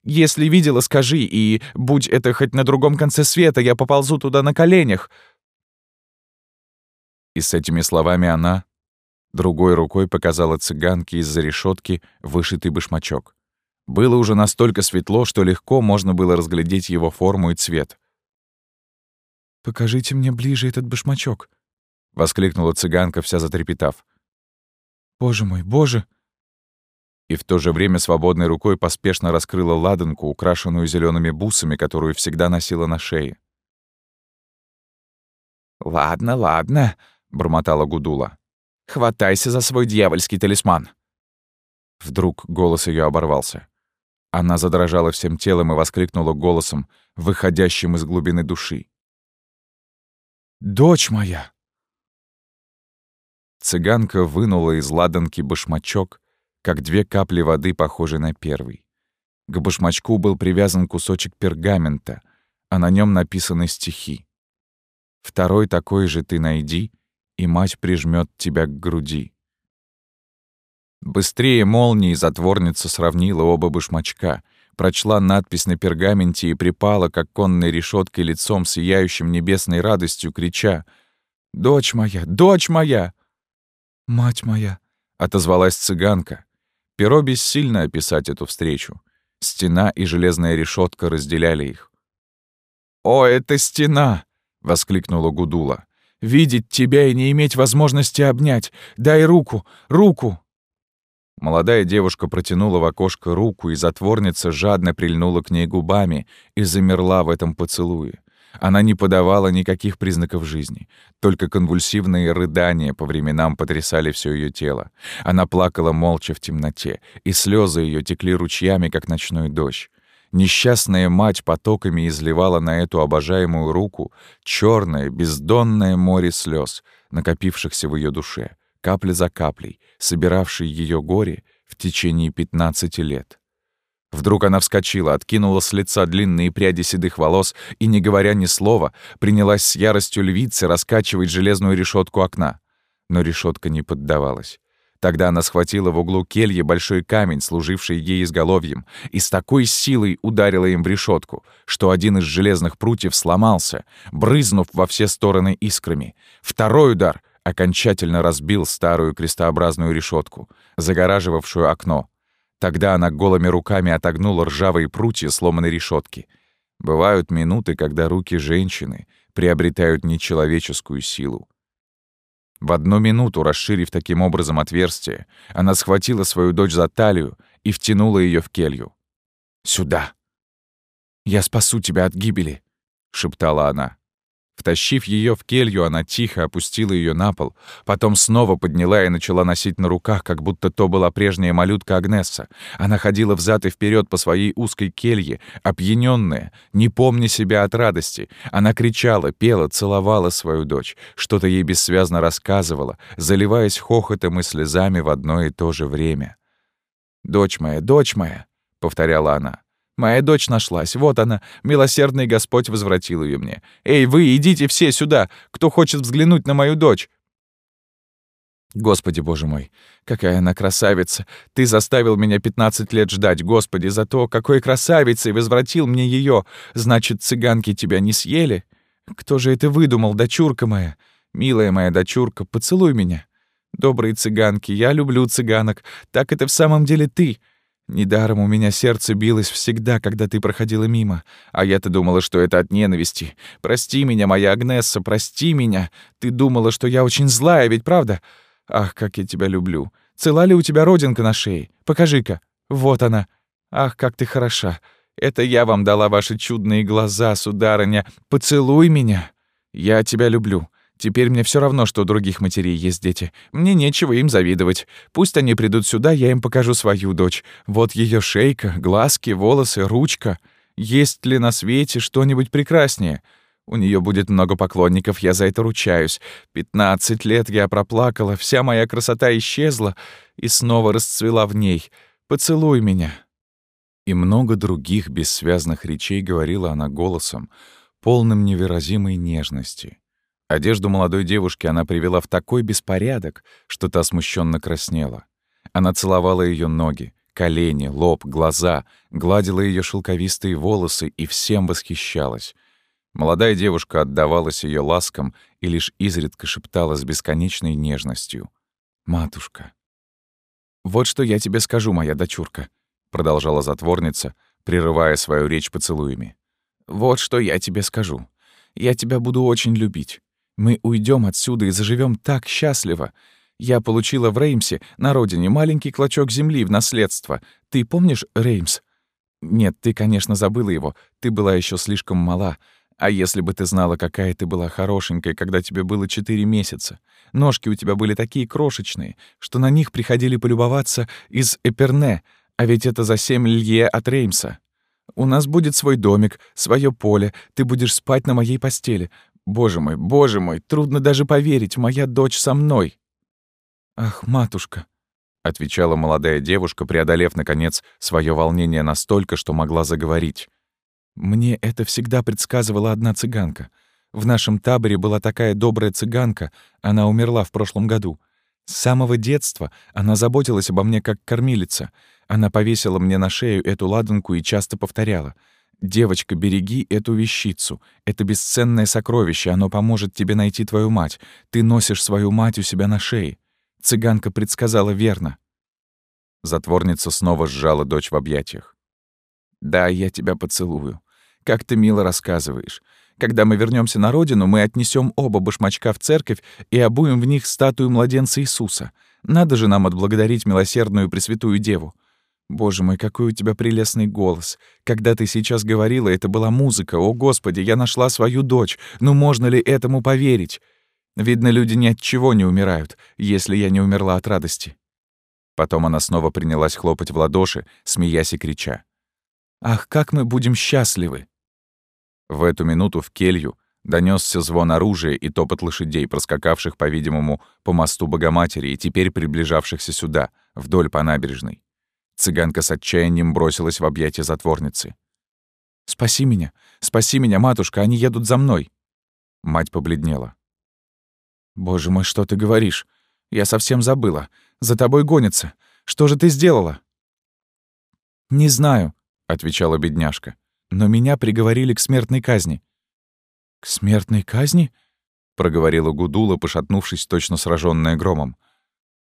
Если видела, скажи, и будь это хоть на другом конце света, я поползу туда на коленях. И с этими словами она Другой рукой показала цыганке из-за решетки вышитый башмачок. Было уже настолько светло, что легко можно было разглядеть его форму и цвет. «Покажите мне ближе этот башмачок», — воскликнула цыганка, вся затрепетав. «Боже мой, боже!» И в то же время свободной рукой поспешно раскрыла ладанку, украшенную зелеными бусами, которую всегда носила на шее. «Ладно, ладно», — бормотала Гудула. «Хватайся за свой дьявольский талисман». Вдруг голос ее оборвался. Она задрожала всем телом и воскликнула голосом, выходящим из глубины души. «Дочь моя!» Цыганка вынула из ладанки башмачок, как две капли воды, похожие на первый. К башмачку был привязан кусочек пергамента, а на нем написаны стихи. «Второй такой же ты найди, и мать прижмет тебя к груди». Быстрее молнии затворница сравнила оба башмачка, прочла надпись на пергаменте и припала, как конной решеткой лицом, сияющим небесной радостью, крича «Дочь моя! Дочь моя!» «Мать моя!» — отозвалась цыганка. Перо бессильно описать эту встречу. Стена и железная решетка разделяли их. «О, это стена!» — воскликнула Гудула. «Видеть тебя и не иметь возможности обнять! Дай руку! Руку!» Молодая девушка протянула в окошко руку, и затворница жадно прильнула к ней губами и замерла в этом поцелуе. Она не подавала никаких признаков жизни. Только конвульсивные рыдания по временам потрясали все ее тело. Она плакала молча в темноте, и слезы ее текли ручьями, как ночной дождь. Несчастная мать потоками изливала на эту обожаемую руку черное, бездонное море слез, накопившихся в ее душе, капля за каплей, собиравшей ее горе в течение 15 лет. Вдруг она вскочила, откинула с лица длинные пряди седых волос и, не говоря ни слова, принялась с яростью львицы раскачивать железную решетку окна. Но решетка не поддавалась. Тогда она схватила в углу кельи большой камень, служивший ей изголовьем, и с такой силой ударила им в решетку, что один из железных прутьев сломался, брызнув во все стороны искрами. Второй удар окончательно разбил старую крестообразную решетку, загораживавшую окно, Тогда она голыми руками отогнула ржавые прутья сломанной решетки. Бывают минуты, когда руки женщины приобретают нечеловеческую силу. В одну минуту, расширив таким образом отверстие, она схватила свою дочь за талию и втянула ее в келью. «Сюда! Я спасу тебя от гибели!» — шептала она. Втащив ее в келью, она тихо опустила ее на пол, потом снова подняла и начала носить на руках, как будто то была прежняя малютка Агнесса. Она ходила взад и вперед по своей узкой келье, опьяненная, не помня себя от радости. Она кричала, пела, целовала свою дочь, что-то ей бессвязно рассказывала, заливаясь хохотом и слезами в одно и то же время. «Дочь моя, дочь моя!» — повторяла она. Моя дочь нашлась, вот она. Милосердный Господь возвратил ее мне. Эй, вы, идите все сюда, кто хочет взглянуть на мою дочь. Господи, боже мой, какая она красавица! Ты заставил меня пятнадцать лет ждать, Господи, за то, какой красавицей возвратил мне ее. Значит, цыганки тебя не съели? Кто же это выдумал, дочурка моя? Милая моя дочурка, поцелуй меня. Добрые цыганки, я люблю цыганок. Так это в самом деле ты. Недаром у меня сердце билось всегда, когда ты проходила мимо. А я-то думала, что это от ненависти. Прости меня, моя Агнесса, прости меня. Ты думала, что я очень злая, ведь правда? Ах, как я тебя люблю. Цела ли у тебя родинка на шее? Покажи-ка. Вот она. Ах, как ты хороша. Это я вам дала ваши чудные глаза, сударыня. Поцелуй меня. Я тебя люблю. Теперь мне все равно, что у других матерей есть дети. Мне нечего им завидовать. Пусть они придут сюда, я им покажу свою дочь. Вот ее шейка, глазки, волосы, ручка. Есть ли на свете что-нибудь прекраснее? У нее будет много поклонников, я за это ручаюсь. Пятнадцать лет я проплакала, вся моя красота исчезла и снова расцвела в ней. Поцелуй меня». И много других бессвязных речей говорила она голосом, полным невыразимой нежности. Одежду молодой девушки она привела в такой беспорядок, что та смущенно краснела. Она целовала ее ноги, колени, лоб, глаза, гладила ее шелковистые волосы и всем восхищалась. Молодая девушка отдавалась ее ласкам и лишь изредка шептала с бесконечной нежностью. матушка. «Вот что я тебе скажу, моя дочурка», — продолжала затворница, прерывая свою речь поцелуями. «Вот что я тебе скажу. Я тебя буду очень любить. Мы уйдем отсюда и заживем так счастливо. Я получила в Реймсе, на родине, маленький клочок земли в наследство. Ты помнишь Реймс? Нет, ты, конечно, забыла его. Ты была еще слишком мала. А если бы ты знала, какая ты была хорошенькая, когда тебе было четыре месяца. Ножки у тебя были такие крошечные, что на них приходили полюбоваться из Эперне, а ведь это за семь лье от Реймса. У нас будет свой домик, свое поле, ты будешь спать на моей постели. Боже мой, боже мой, трудно даже поверить, моя дочь со мной. Ах, матушка, отвечала молодая девушка, преодолев наконец свое волнение настолько, что могла заговорить. Мне это всегда предсказывала одна цыганка. В нашем таборе была такая добрая цыганка, она умерла в прошлом году. С самого детства она заботилась обо мне как кормилица. Она повесила мне на шею эту ладанку и часто повторяла. «Девочка, береги эту вещицу. Это бесценное сокровище, оно поможет тебе найти твою мать. Ты носишь свою мать у себя на шее». Цыганка предсказала верно. Затворница снова сжала дочь в объятиях. «Да, я тебя поцелую. Как ты мило рассказываешь. Когда мы вернемся на родину, мы отнесем оба башмачка в церковь и обуем в них статую младенца Иисуса. Надо же нам отблагодарить милосердную Пресвятую Деву. Боже мой, какой у тебя прелестный голос. Когда ты сейчас говорила, это была музыка. О, Господи, я нашла свою дочь. Ну можно ли этому поверить? Видно, люди ни от чего не умирают, если я не умерла от радости. Потом она снова принялась хлопать в ладоши, смеясь и крича. «Ах, как мы будем счастливы!» В эту минуту в келью донесся звон оружия и топот лошадей, проскакавших, по-видимому, по мосту Богоматери и теперь приближавшихся сюда, вдоль по набережной. Цыганка с отчаянием бросилась в объятия затворницы. «Спаси меня! Спаси меня, матушка! Они едут за мной!» Мать побледнела. «Боже мой, что ты говоришь? Я совсем забыла. За тобой гонятся. Что же ты сделала?» «Не знаю отвечала бедняжка. «Но меня приговорили к смертной казни». «К смертной казни?» — проговорила Гудула, пошатнувшись, точно сраженная громом.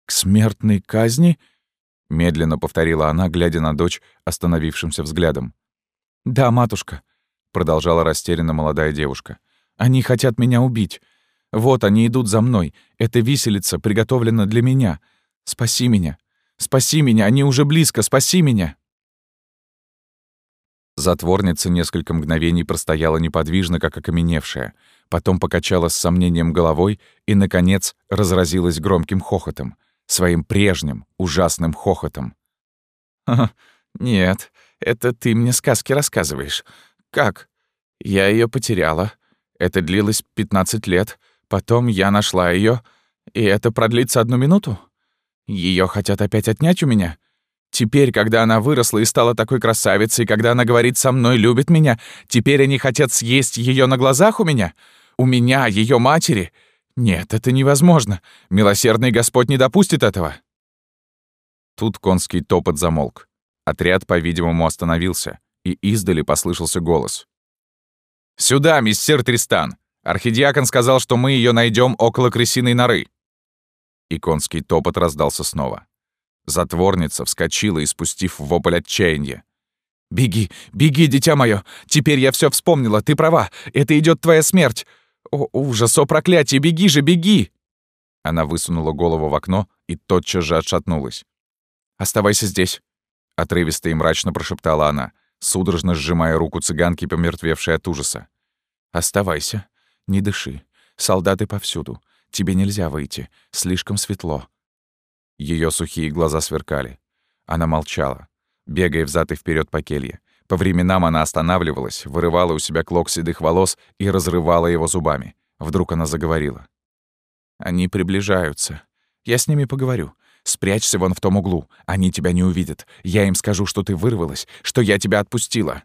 «К смертной казни?» — медленно повторила она, глядя на дочь остановившимся взглядом. «Да, матушка», — продолжала растерянно молодая девушка. «Они хотят меня убить. Вот они идут за мной. Эта виселица приготовлена для меня. Спаси меня. Спаси меня, они уже близко, спаси меня!» Затворница несколько мгновений простояла неподвижно, как окаменевшая, потом покачала с сомнением головой и, наконец, разразилась громким хохотом, своим прежним, ужасным хохотом. «Нет, это ты мне сказки рассказываешь. Как? Я ее потеряла. Это длилось 15 лет. Потом я нашла ее, и это продлится одну минуту? Ее хотят опять отнять у меня? Теперь, когда она выросла и стала такой красавицей, когда она говорит со мной, любит меня, теперь они хотят съесть ее на глазах у меня? У меня, ее матери? Нет, это невозможно. Милосердный Господь не допустит этого. Тут конский топот замолк. Отряд, по-видимому, остановился, и издали послышался голос. «Сюда, мистер Тристан! Архидиакон сказал, что мы ее найдем около крысиной норы». И конский топот раздался снова. Затворница вскочила, испустив вопль отчаяния. «Беги, беги, дитя мое! Теперь я все вспомнила, ты права, это идет твоя смерть! О, ужас, о проклятие, беги же, беги!» Она высунула голову в окно и тотчас же отшатнулась. «Оставайся здесь», — отрывисто и мрачно прошептала она, судорожно сжимая руку цыганки, помертвевшей от ужаса. «Оставайся, не дыши. Солдаты повсюду. Тебе нельзя выйти. Слишком светло. Ее сухие глаза сверкали. Она молчала, бегая взад и вперед по келье. По временам она останавливалась, вырывала у себя клок седых волос и разрывала его зубами. Вдруг она заговорила. «Они приближаются. Я с ними поговорю. Спрячься вон в том углу. Они тебя не увидят. Я им скажу, что ты вырвалась, что я тебя отпустила».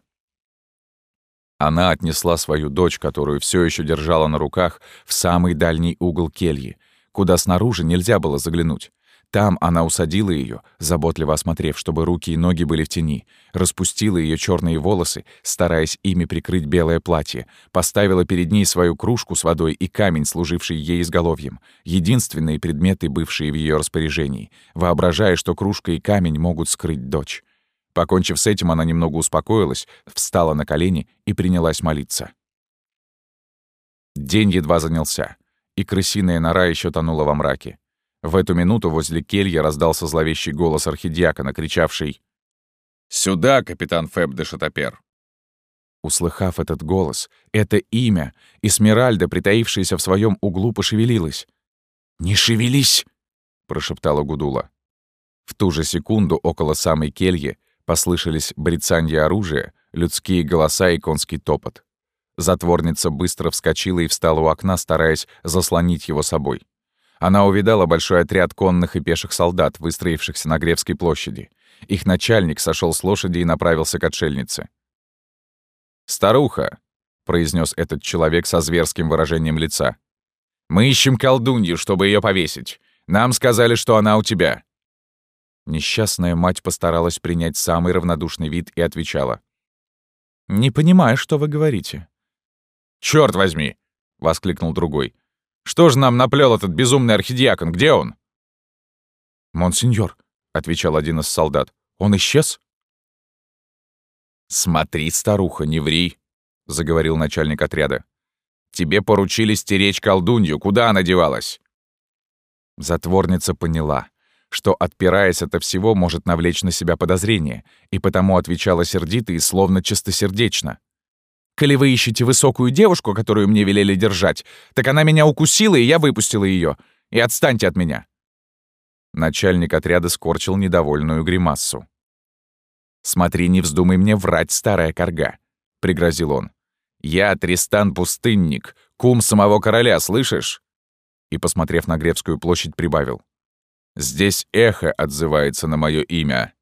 Она отнесла свою дочь, которую все еще держала на руках, в самый дальний угол кельи, куда снаружи нельзя было заглянуть. Там она усадила ее, заботливо осмотрев, чтобы руки и ноги были в тени, распустила ее черные волосы, стараясь ими прикрыть белое платье, поставила перед ней свою кружку с водой и камень, служивший ей изголовьем, единственные предметы, бывшие в ее распоряжении, воображая, что кружка и камень могут скрыть дочь. Покончив с этим, она немного успокоилась, встала на колени и принялась молиться. День едва занялся, и крысиная нора еще тонула во мраке. В эту минуту возле кельи раздался зловещий голос архидиакона, кричавший «Сюда, капитан Феб де Шатапер!» Услыхав этот голос, это имя, Эсмеральда, притаившаяся в своем углу, пошевелилась. «Не шевелись!» — прошептала Гудула. В ту же секунду около самой кельи послышались брецанье оружия, людские голоса и конский топот. Затворница быстро вскочила и встала у окна, стараясь заслонить его собой. Она увидала большой отряд конных и пеших солдат, выстроившихся на Гревской площади. Их начальник сошел с лошади и направился к отшельнице. «Старуха», — произнес этот человек со зверским выражением лица, «мы ищем колдунью, чтобы ее повесить. Нам сказали, что она у тебя». Несчастная мать постаралась принять самый равнодушный вид и отвечала. «Не понимаю, что вы говорите». «Чёрт возьми!» — воскликнул другой. Что же нам наплел этот безумный архидиакон? Где он?» «Монсеньор», — отвечал один из солдат, — «он исчез?» «Смотри, старуха, не ври», — заговорил начальник отряда. «Тебе поручили стеречь колдунью. Куда она девалась?» Затворница поняла, что, отпираясь от всего, может навлечь на себя подозрение, и потому отвечала сердито и словно чистосердечно. Коли вы ищете высокую девушку, которую мне велели держать, так она меня укусила, и я выпустила ее. И отстаньте от меня». Начальник отряда скорчил недовольную гримассу. «Смотри, не вздумай мне врать, старая корга», — пригрозил он. «Я Тристан-пустынник, кум самого короля, слышишь?» И, посмотрев на Гревскую площадь, прибавил. «Здесь эхо отзывается на мое имя».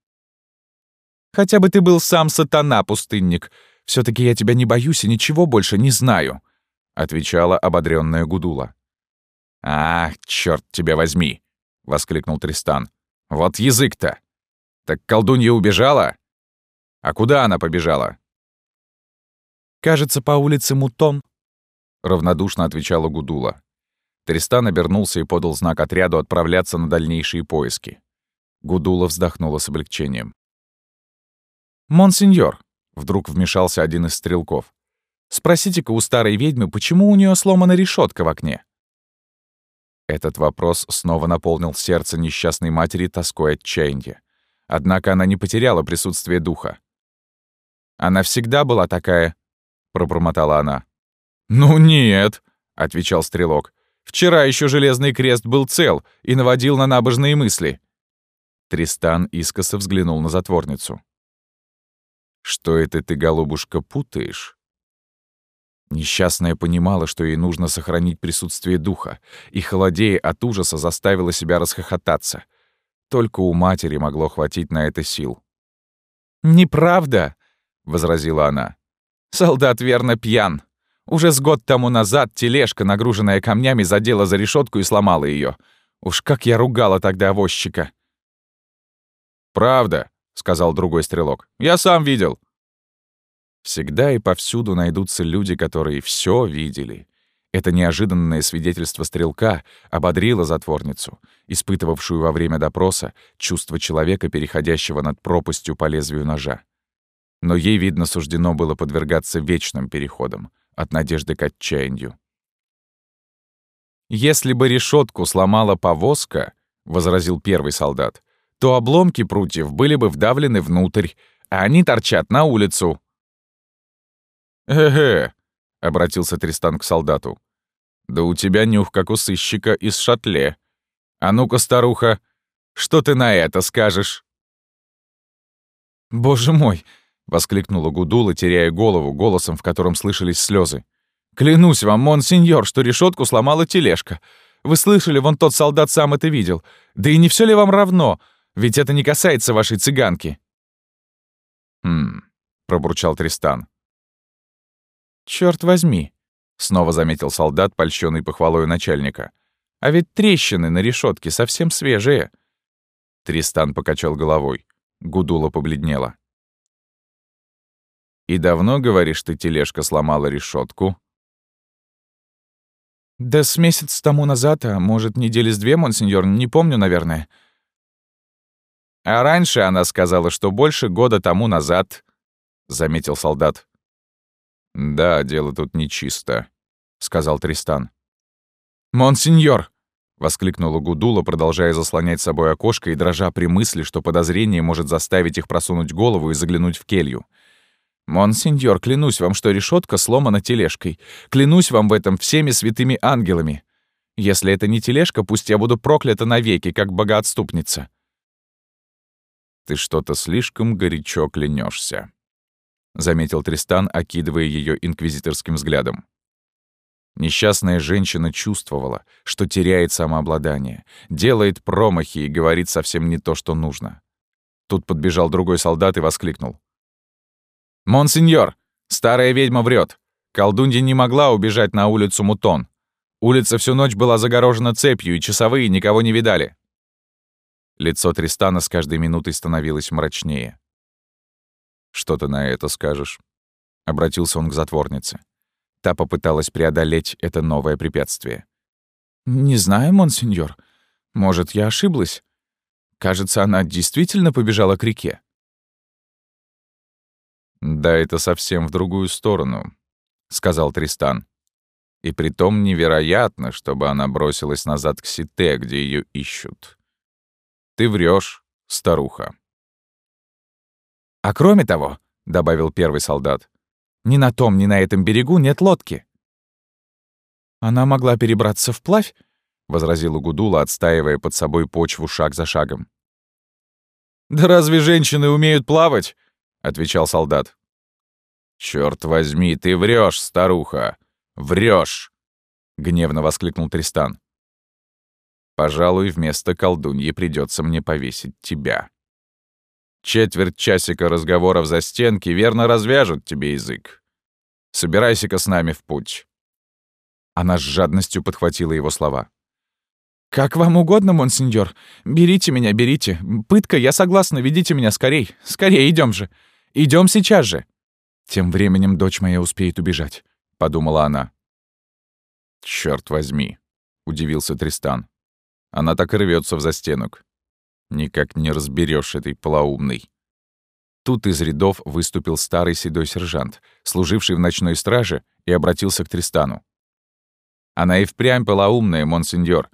«Хотя бы ты был сам сатана, пустынник», все таки я тебя не боюсь и ничего больше не знаю», — отвечала ободренная Гудула. «Ах, черт тебя возьми!» — воскликнул Тристан. «Вот язык-то! Так колдунья убежала? А куда она побежала?» «Кажется, по улице Мутон», — равнодушно отвечала Гудула. Тристан обернулся и подал знак отряду отправляться на дальнейшие поиски. Гудула вздохнула с облегчением. «Монсеньор», Вдруг вмешался один из стрелков. «Спросите-ка у старой ведьмы, почему у нее сломана решетка в окне?» Этот вопрос снова наполнил сердце несчастной матери тоской отчаяния. Однако она не потеряла присутствие духа. «Она всегда была такая», — пробормотала она. «Ну нет», — отвечал стрелок. «Вчера еще Железный Крест был цел и наводил на набожные мысли». Тристан искоса взглянул на затворницу. Что это ты, голубушка, путаешь? Несчастная понимала, что ей нужно сохранить присутствие духа, и, холодея от ужаса, заставила себя расхохотаться. Только у матери могло хватить на это сил. «Неправда!» — возразила она. «Солдат верно пьян. Уже с год тому назад тележка, нагруженная камнями, задела за решетку и сломала ее. Уж как я ругала тогда возчика!» «Правда!» — сказал другой стрелок. «Я сам видел». Всегда и повсюду найдутся люди, которые все видели. Это неожиданное свидетельство стрелка ободрило затворницу, испытывавшую во время допроса чувство человека, переходящего над пропастью по лезвию ножа. Но ей, видно, суждено было подвергаться вечным переходам, от надежды к отчаянию. «Если бы решетку сломала повозка», — возразил первый солдат, то обломки прутьев были бы вдавлены внутрь, а они торчат на улицу. «Э-э», — обратился Тристан к солдату. «Да у тебя нюх, как у сыщика из шатле. А ну-ка, старуха, что ты на это скажешь?» «Боже мой!» — воскликнула Гудула, теряя голову, голосом, в котором слышались слезы. «Клянусь вам, монсеньор, что решетку сломала тележка. Вы слышали, вон тот солдат сам это видел. Да и не все ли вам равно? Ведь это не касается вашей цыганки». «Хм», — пробурчал Тристан. «Чёрт возьми», — снова заметил солдат, польщённый похвалою начальника. «А ведь трещины на решетке совсем свежие. Тристан покачал головой. Гудула побледнела. «И давно, говоришь, ты тележка сломала решетку? «Да с месяц тому назад, а может, недели с две, монсеньор, не помню, наверное». «А раньше она сказала, что больше года тому назад», — заметил солдат. «Да, дело тут нечисто», — сказал Тристан. «Монсеньор!» — воскликнула Гудула, продолжая заслонять собой окошко и дрожа при мысли, что подозрение может заставить их просунуть голову и заглянуть в келью. «Монсеньор, клянусь вам, что решетка сломана тележкой. Клянусь вам в этом всеми святыми ангелами. Если это не тележка, пусть я буду проклята навеки, как богоотступница». «Ты что-то слишком горячо клянешься, заметил Тристан, окидывая ее инквизиторским взглядом. Несчастная женщина чувствовала, что теряет самообладание, делает промахи и говорит совсем не то, что нужно. Тут подбежал другой солдат и воскликнул. «Монсеньор, старая ведьма врет. Колдунья не могла убежать на улицу Мутон. Улица всю ночь была загорожена цепью, и часовые никого не видали». Лицо Тристана с каждой минутой становилось мрачнее. «Что ты на это скажешь?» — обратился он к затворнице. Та попыталась преодолеть это новое препятствие. «Не знаю, монсеньор. Может, я ошиблась. Кажется, она действительно побежала к реке». «Да это совсем в другую сторону», — сказал Тристан. «И притом невероятно, чтобы она бросилась назад к Сите, где ее ищут. Ты врешь, старуха». «А кроме того», — добавил первый солдат, «ни на том, ни на этом берегу нет лодки». «Она могла перебраться вплавь?» — возразила Гудула, отстаивая под собой почву шаг за шагом. «Да разве женщины умеют плавать?» отвечал солдат. Черт возьми, ты врешь, старуха! Врешь! гневно воскликнул Тристан. Пожалуй, вместо колдуньи придется мне повесить тебя. Четверть часика разговоров за стенки верно развяжут тебе язык. Собирайся-ка с нами в путь. Она с жадностью подхватила его слова. «Как вам угодно, монсеньор. Берите меня, берите. Пытка, я согласна, ведите меня скорей. Скорее, идем же. Идем сейчас же!» «Тем временем дочь моя успеет убежать», — подумала она. «Чёрт возьми», — удивился Тристан. «Она так и рвётся в застенок. Никак не разберёшь этой полоумной». Тут из рядов выступил старый седой сержант, служивший в ночной страже, и обратился к Тристану. «Она и впрямь полоумная, монсеньор.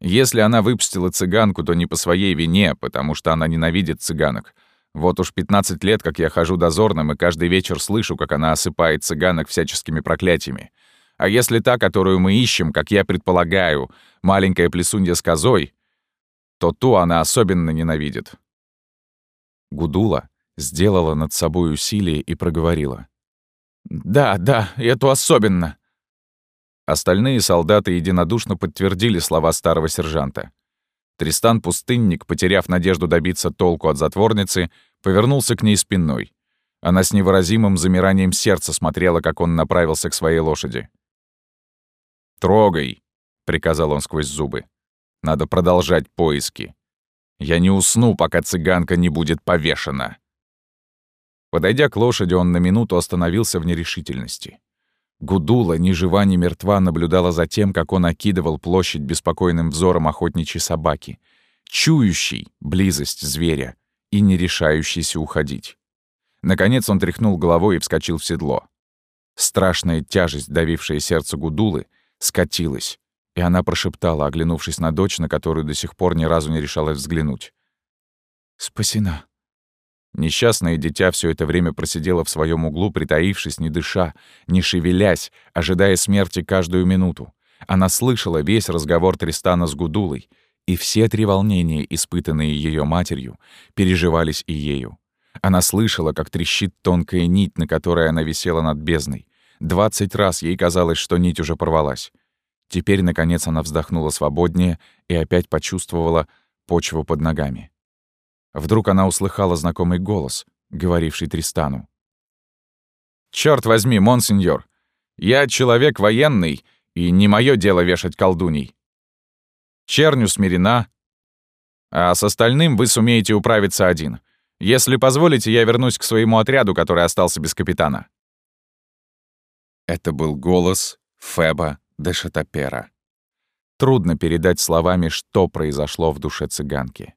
Если она выпустила цыганку, то не по своей вине, потому что она ненавидит цыганок, вот уж 15 лет, как я хожу дозорным, и каждый вечер слышу, как она осыпает цыганок всяческими проклятиями. А если та, которую мы ищем, как я предполагаю, маленькая плесунья с козой, то ту она особенно ненавидит. Гудула сделала над собой усилие и проговорила. «Да, да, эту особенно». Остальные солдаты единодушно подтвердили слова старого сержанта. Тристан-пустынник, потеряв надежду добиться толку от затворницы, повернулся к ней спиной. Она с невыразимым замиранием сердца смотрела, как он направился к своей лошади. «Трогай!» — приказал он сквозь зубы. «Надо продолжать поиски. Я не усну, пока цыганка не будет повешена». Подойдя к лошади, он на минуту остановился в нерешительности. Гудула, ни жива, ни мертва, наблюдала за тем, как он окидывал площадь беспокойным взором охотничьей собаки, чующей близость зверя и не решающейся уходить. Наконец он тряхнул головой и вскочил в седло. Страшная тяжесть, давившая сердце Гудулы, скатилась, и она прошептала, оглянувшись на дочь, на которую до сих пор ни разу не решалась взглянуть. «Спасена». Несчастное дитя все это время просидело в своем углу, притаившись, не дыша, не шевелясь, ожидая смерти каждую минуту. Она слышала весь разговор Тристана с Гудулой, и все три волнения, испытанные ее матерью, переживались и ею. Она слышала, как трещит тонкая нить, на которой она висела над бездной. Двадцать раз ей казалось, что нить уже порвалась. Теперь, наконец, она вздохнула свободнее и опять почувствовала почву под ногами. Вдруг она услыхала знакомый голос, говоривший Тристану. «Чёрт возьми, монсеньор! Я человек военный, и не мое дело вешать колдуней. Черню смирена. А с остальным вы сумеете управиться один. Если позволите, я вернусь к своему отряду, который остался без капитана». Это был голос Феба де Шатапера. Трудно передать словами, что произошло в душе цыганки.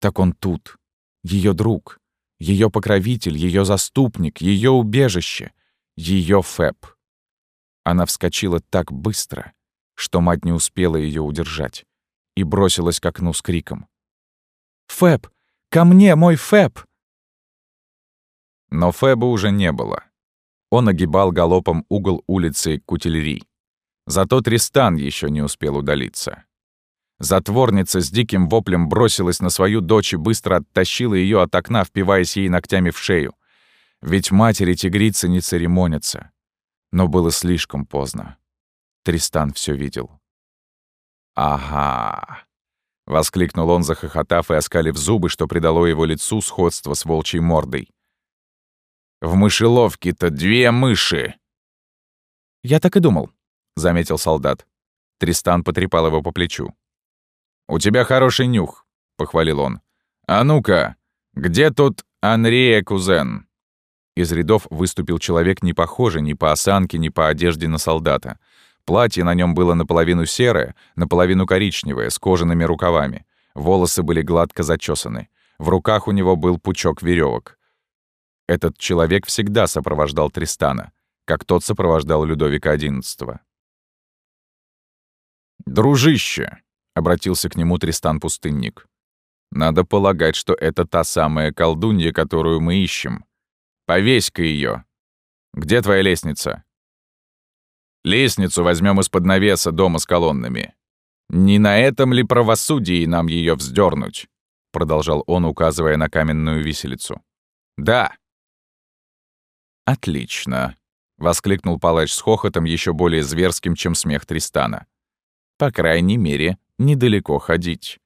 Так он тут, ее друг, ее покровитель, ее заступник, ее убежище, ее Феб. Она вскочила так быстро, что мать не успела ее удержать, и бросилась к окну с криком. «Фэб! Ко мне, мой Фэб!» Но Фэба уже не было. Он огибал галопом угол улицы Кутильри. Зато Тристан еще не успел удалиться. Затворница с диким воплем бросилась на свою дочь и быстро оттащила ее от окна, впиваясь ей ногтями в шею. Ведь матери тигрицы не церемонятся. Но было слишком поздно. Тристан все видел. «Ага!» — воскликнул он, захохотав и оскалив зубы, что придало его лицу сходство с волчьей мордой. «В мышеловке-то две мыши!» «Я так и думал», — заметил солдат. Тристан потрепал его по плечу. «У тебя хороший нюх», — похвалил он. «А ну-ка, где тут Анрия Кузен?» Из рядов выступил человек, не похожий ни по осанке, ни по одежде на солдата. Платье на нем было наполовину серое, наполовину коричневое, с кожаными рукавами. Волосы были гладко зачесаны. В руках у него был пучок веревок. Этот человек всегда сопровождал Тристана, как тот сопровождал Людовика XI. «Дружище!» — обратился к нему Тристан-пустынник. «Надо полагать, что это та самая колдунья, которую мы ищем. Повесь-ка ее. Где твоя лестница?» «Лестницу возьмем из-под навеса дома с колоннами. Не на этом ли правосудии нам ее вздернуть?» — продолжал он, указывая на каменную виселицу. «Да». «Отлично», — воскликнул палач с хохотом еще более зверским, чем смех Тристана. По крайней мере, недалеко ходить.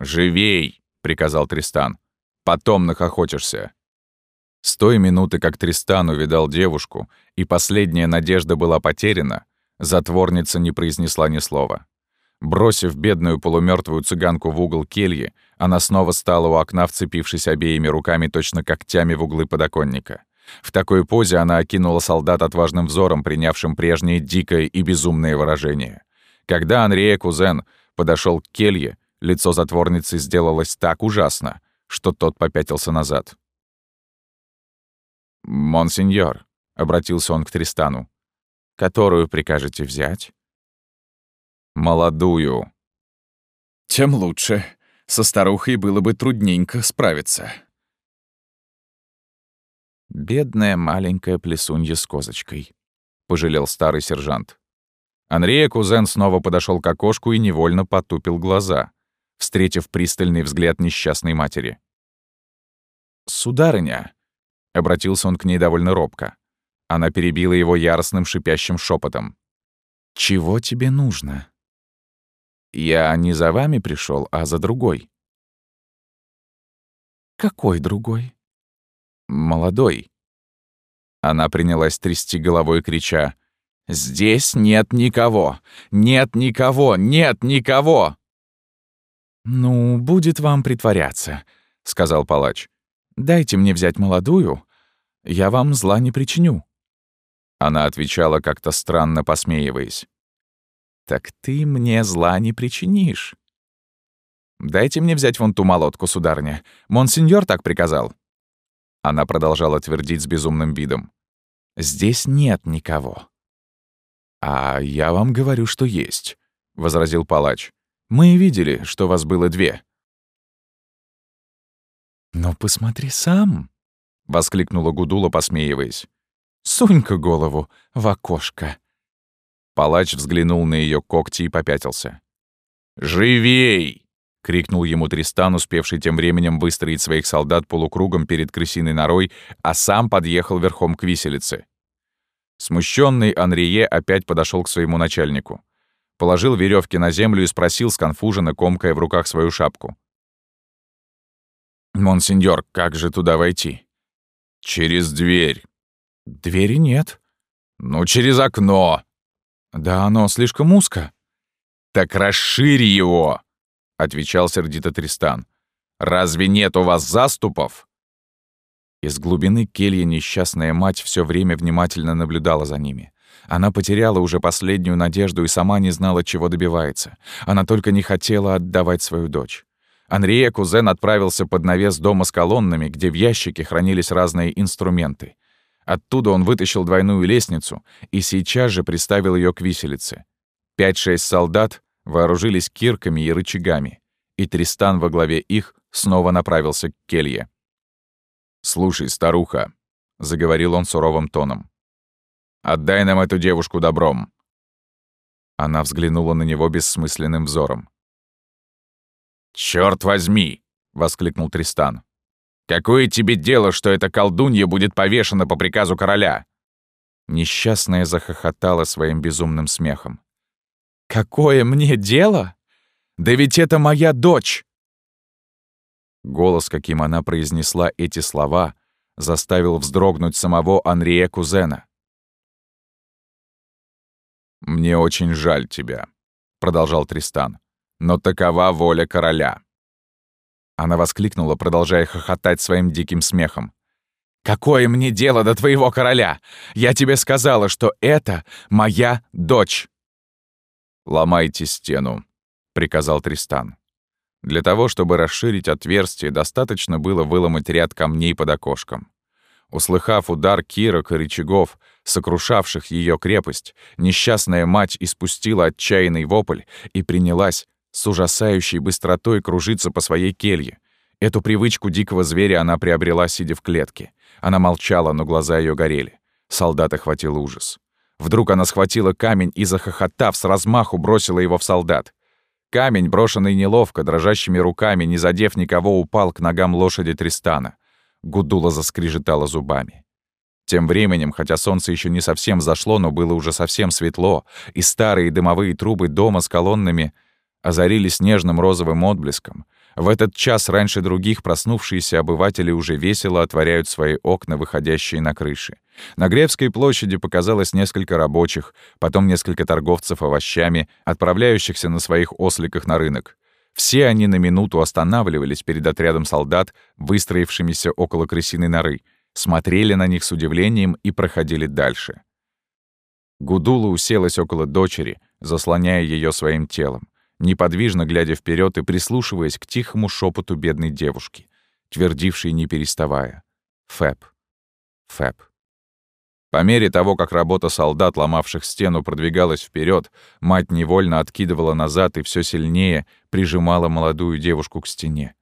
«Живей!» — приказал Тристан. «Потом нахохочешься». С той минуты, как Тристан увидал девушку, и последняя надежда была потеряна, затворница не произнесла ни слова. Бросив бедную полумертвую цыганку в угол кельи, она снова стала у окна, вцепившись обеими руками точно когтями в углы подоконника. В такой позе она окинула солдат отважным взором, принявшим прежнее дикое и безумное выражение. Когда Анрия Кузен подошел к келье, лицо затворницы сделалось так ужасно, что тот попятился назад. «Монсеньор», — обратился он к Тристану, — «которую прикажете взять?» «Молодую». «Тем лучше. Со старухой было бы трудненько справиться». «Бедная маленькая плесунья с козочкой», — пожалел старый сержант. Анрия Кузен снова подошел к окошку и невольно потупил глаза, встретив пристальный взгляд несчастной матери. «Сударыня», — обратился он к ней довольно робко. Она перебила его яростным шипящим шепотом. «Чего тебе нужно?» «Я не за вами пришел, а за другой». «Какой другой?» «Молодой». Она принялась трясти головой, крича «Здесь нет никого! Нет никого! Нет никого!» «Ну, будет вам притворяться», — сказал палач. «Дайте мне взять молодую, я вам зла не причиню». Она отвечала, как-то странно посмеиваясь. «Так ты мне зла не причинишь». «Дайте мне взять вон ту молотку, сударыня. Монсеньор так приказал». Она продолжала твердить с безумным видом. «Здесь нет никого. «А я вам говорю, что есть», — возразил палач. «Мы видели, что вас было две». «Но посмотри сам», — воскликнула Гудула, посмеиваясь. «Сунь-ка голову в окошко». Палач взглянул на ее когти и попятился. «Живей!» — крикнул ему Тристан, успевший тем временем выстроить своих солдат полукругом перед крысиной норой, а сам подъехал верхом к виселице. Смущенный Анрие опять подошел к своему начальнику. Положил веревки на землю и спросил, сконфуженно комкая в руках свою шапку. «Монсеньор, как же туда войти?» «Через дверь». «Двери нет». «Ну, через окно». «Да оно слишком узко». «Так расширь его!» — отвечал сердито Тристан. «Разве нет у вас заступов?» Из глубины кельи несчастная мать все время внимательно наблюдала за ними. Она потеряла уже последнюю надежду и сама не знала, чего добивается. Она только не хотела отдавать свою дочь. Анрия кузен отправился под навес дома с колоннами, где в ящике хранились разные инструменты. Оттуда он вытащил двойную лестницу и сейчас же приставил ее к виселице. Пять-шесть солдат вооружились кирками и рычагами, и Тристан во главе их снова направился к келье. «Слушай, старуха», — заговорил он суровым тоном, — «отдай нам эту девушку добром». Она взглянула на него бессмысленным взором. «Чёрт возьми!» — воскликнул Тристан. «Какое тебе дело, что эта колдунья будет повешена по приказу короля?» Несчастная захохотала своим безумным смехом. «Какое мне дело? Да ведь это моя дочь!» Голос, каким она произнесла эти слова, заставил вздрогнуть самого Анрия Кузена. «Мне очень жаль тебя», — продолжал Тристан но такова воля короля». Она воскликнула, продолжая хохотать своим диким смехом. «Какое мне дело до твоего короля? Я тебе сказала, что это моя дочь!» «Ломайте стену», — приказал Тристан. Для того, чтобы расширить отверстие, достаточно было выломать ряд камней под окошком. Услыхав удар кирок и рычагов, сокрушавших ее крепость, несчастная мать испустила отчаянный вопль и принялась с ужасающей быстротой кружиться по своей келье. Эту привычку дикого зверя она приобрела, сидя в клетке. Она молчала, но глаза ее горели. Солдат охватил ужас. Вдруг она схватила камень и, захохотав, с размаху бросила его в солдат. Камень, брошенный неловко, дрожащими руками, не задев никого, упал к ногам лошади Тристана. Гудула заскрежетала зубами. Тем временем, хотя солнце еще не совсем зашло, но было уже совсем светло, и старые дымовые трубы дома с колоннами — озарились нежным розовым отблеском. В этот час раньше других проснувшиеся обыватели уже весело отворяют свои окна, выходящие на крыши. На Гревской площади показалось несколько рабочих, потом несколько торговцев овощами, отправляющихся на своих осликах на рынок. Все они на минуту останавливались перед отрядом солдат, выстроившимися около крысиной норы, смотрели на них с удивлением и проходили дальше. Гудула уселась около дочери, заслоняя ее своим телом неподвижно глядя вперед и прислушиваясь к тихому шепоту бедной девушки, твердившей не переставая. «Фэб! Фэб!» По мере того, как работа солдат, ломавших стену, продвигалась вперед, мать невольно откидывала назад и все сильнее прижимала молодую девушку к стене.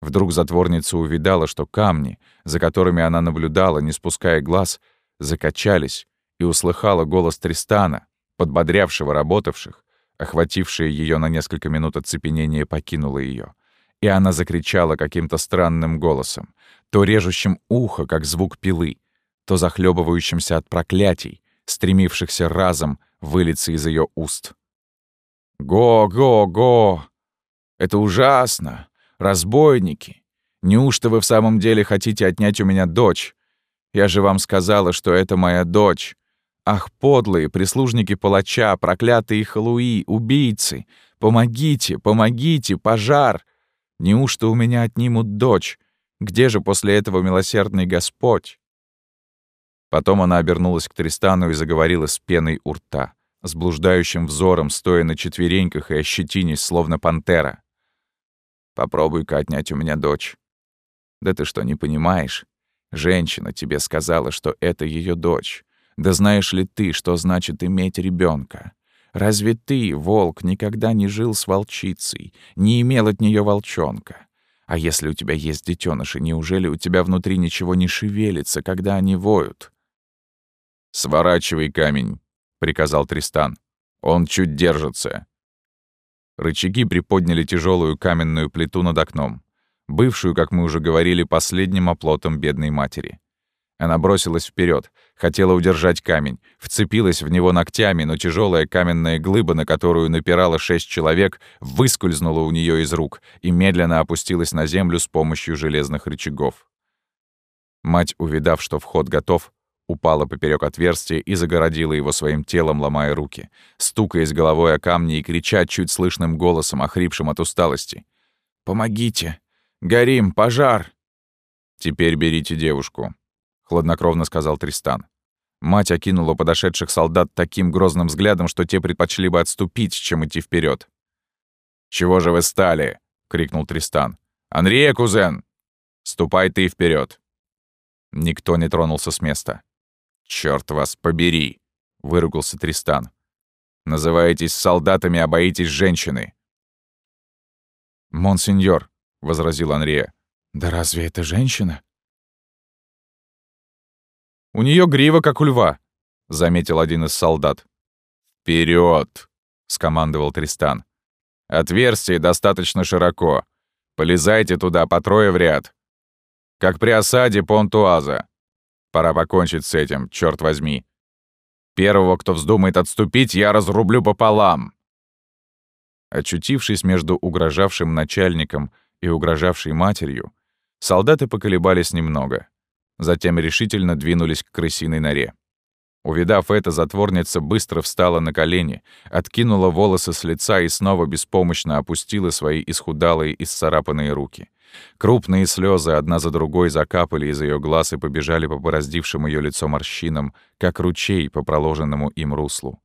Вдруг затворница увидала, что камни, за которыми она наблюдала, не спуская глаз, закачались, и услыхала голос Тристана, подбодрявшего работавших, Охватившее ее на несколько минут оцепенение покинуло ее, и она закричала каким-то странным голосом, то режущим ухо, как звук пилы, то захлебывающимся от проклятий, стремившихся разом вылиться из ее уст. «Го, го, го! Это ужасно! Разбойники! Неужто вы в самом деле хотите отнять у меня дочь? Я же вам сказала, что это моя дочь. Ах, подлые, прислужники палача, проклятые халуи, убийцы! Помогите, помогите, пожар! Неужто у меня отнимут дочь? Где же после этого милосердный Господь?» Потом она обернулась к Тристану и заговорила с пеной у рта, с блуждающим взором, стоя на четвереньках и ощетинясь, словно пантера. «Попробуй-ка отнять у меня дочь». «Да ты что, не понимаешь? Женщина тебе сказала, что это ее дочь. Да знаешь ли ты, что значит иметь ребенка? Разве ты, волк, никогда не жил с волчицей, не имел от нее волчонка? А если у тебя есть детеныши, неужели у тебя внутри ничего не шевелится, когда они воют? «Сворачивай камень», — приказал Тристан. «Он чуть держится». Рычаги приподняли тяжелую каменную плиту над окном, бывшую, как мы уже говорили, последним оплотом бедной матери. Она бросилась вперед, хотела удержать камень, вцепилась в него ногтями, но тяжелая каменная глыба, на которую напирало шесть человек, выскользнула у нее из рук и медленно опустилась на землю с помощью железных рычагов. Мать, увидав, что вход готов, упала поперек отверстия и загородила его своим телом, ломая руки, стукаясь головой о камни и крича чуть слышным голосом, охрипшим от усталости. «Помогите! Горим! Пожар!» «Теперь берите девушку», — хладнокровно сказал Тристан. Мать окинула подошедших солдат таким грозным взглядом, что те предпочли бы отступить, чем идти вперед. «Чего же вы стали?» — крикнул Тристан. «Анрия, кузен! Ступай ты вперед. Никто не тронулся с места. «Чёрт вас побери!» — выругался Тристан. «Называетесь солдатами, а боитесь женщины!» «Монсеньор», — возразил Анрия, — «да разве это женщина?» «У нее грива, как у льва», — заметил один из солдат. Вперед! скомандовал Тристан. «Отверстие достаточно широко. Полезайте туда по трое в ряд. Как при осаде Понтуаза. Пора покончить с этим, черт возьми. Первого, кто вздумает отступить, я разрублю пополам. Очутившись между угрожавшим начальником и угрожавшей матерью, солдаты поколебались немного. Затем решительно двинулись к крысиной норе. Увидав это, затворница быстро встала на колени, откинула волосы с лица и снова беспомощно опустила свои исхудалые и сцарапанные руки. Крупные слезы одна за другой закапали из ее глаз и побежали по бороздившим ее лицо морщинам, как ручей по проложенному им руслу.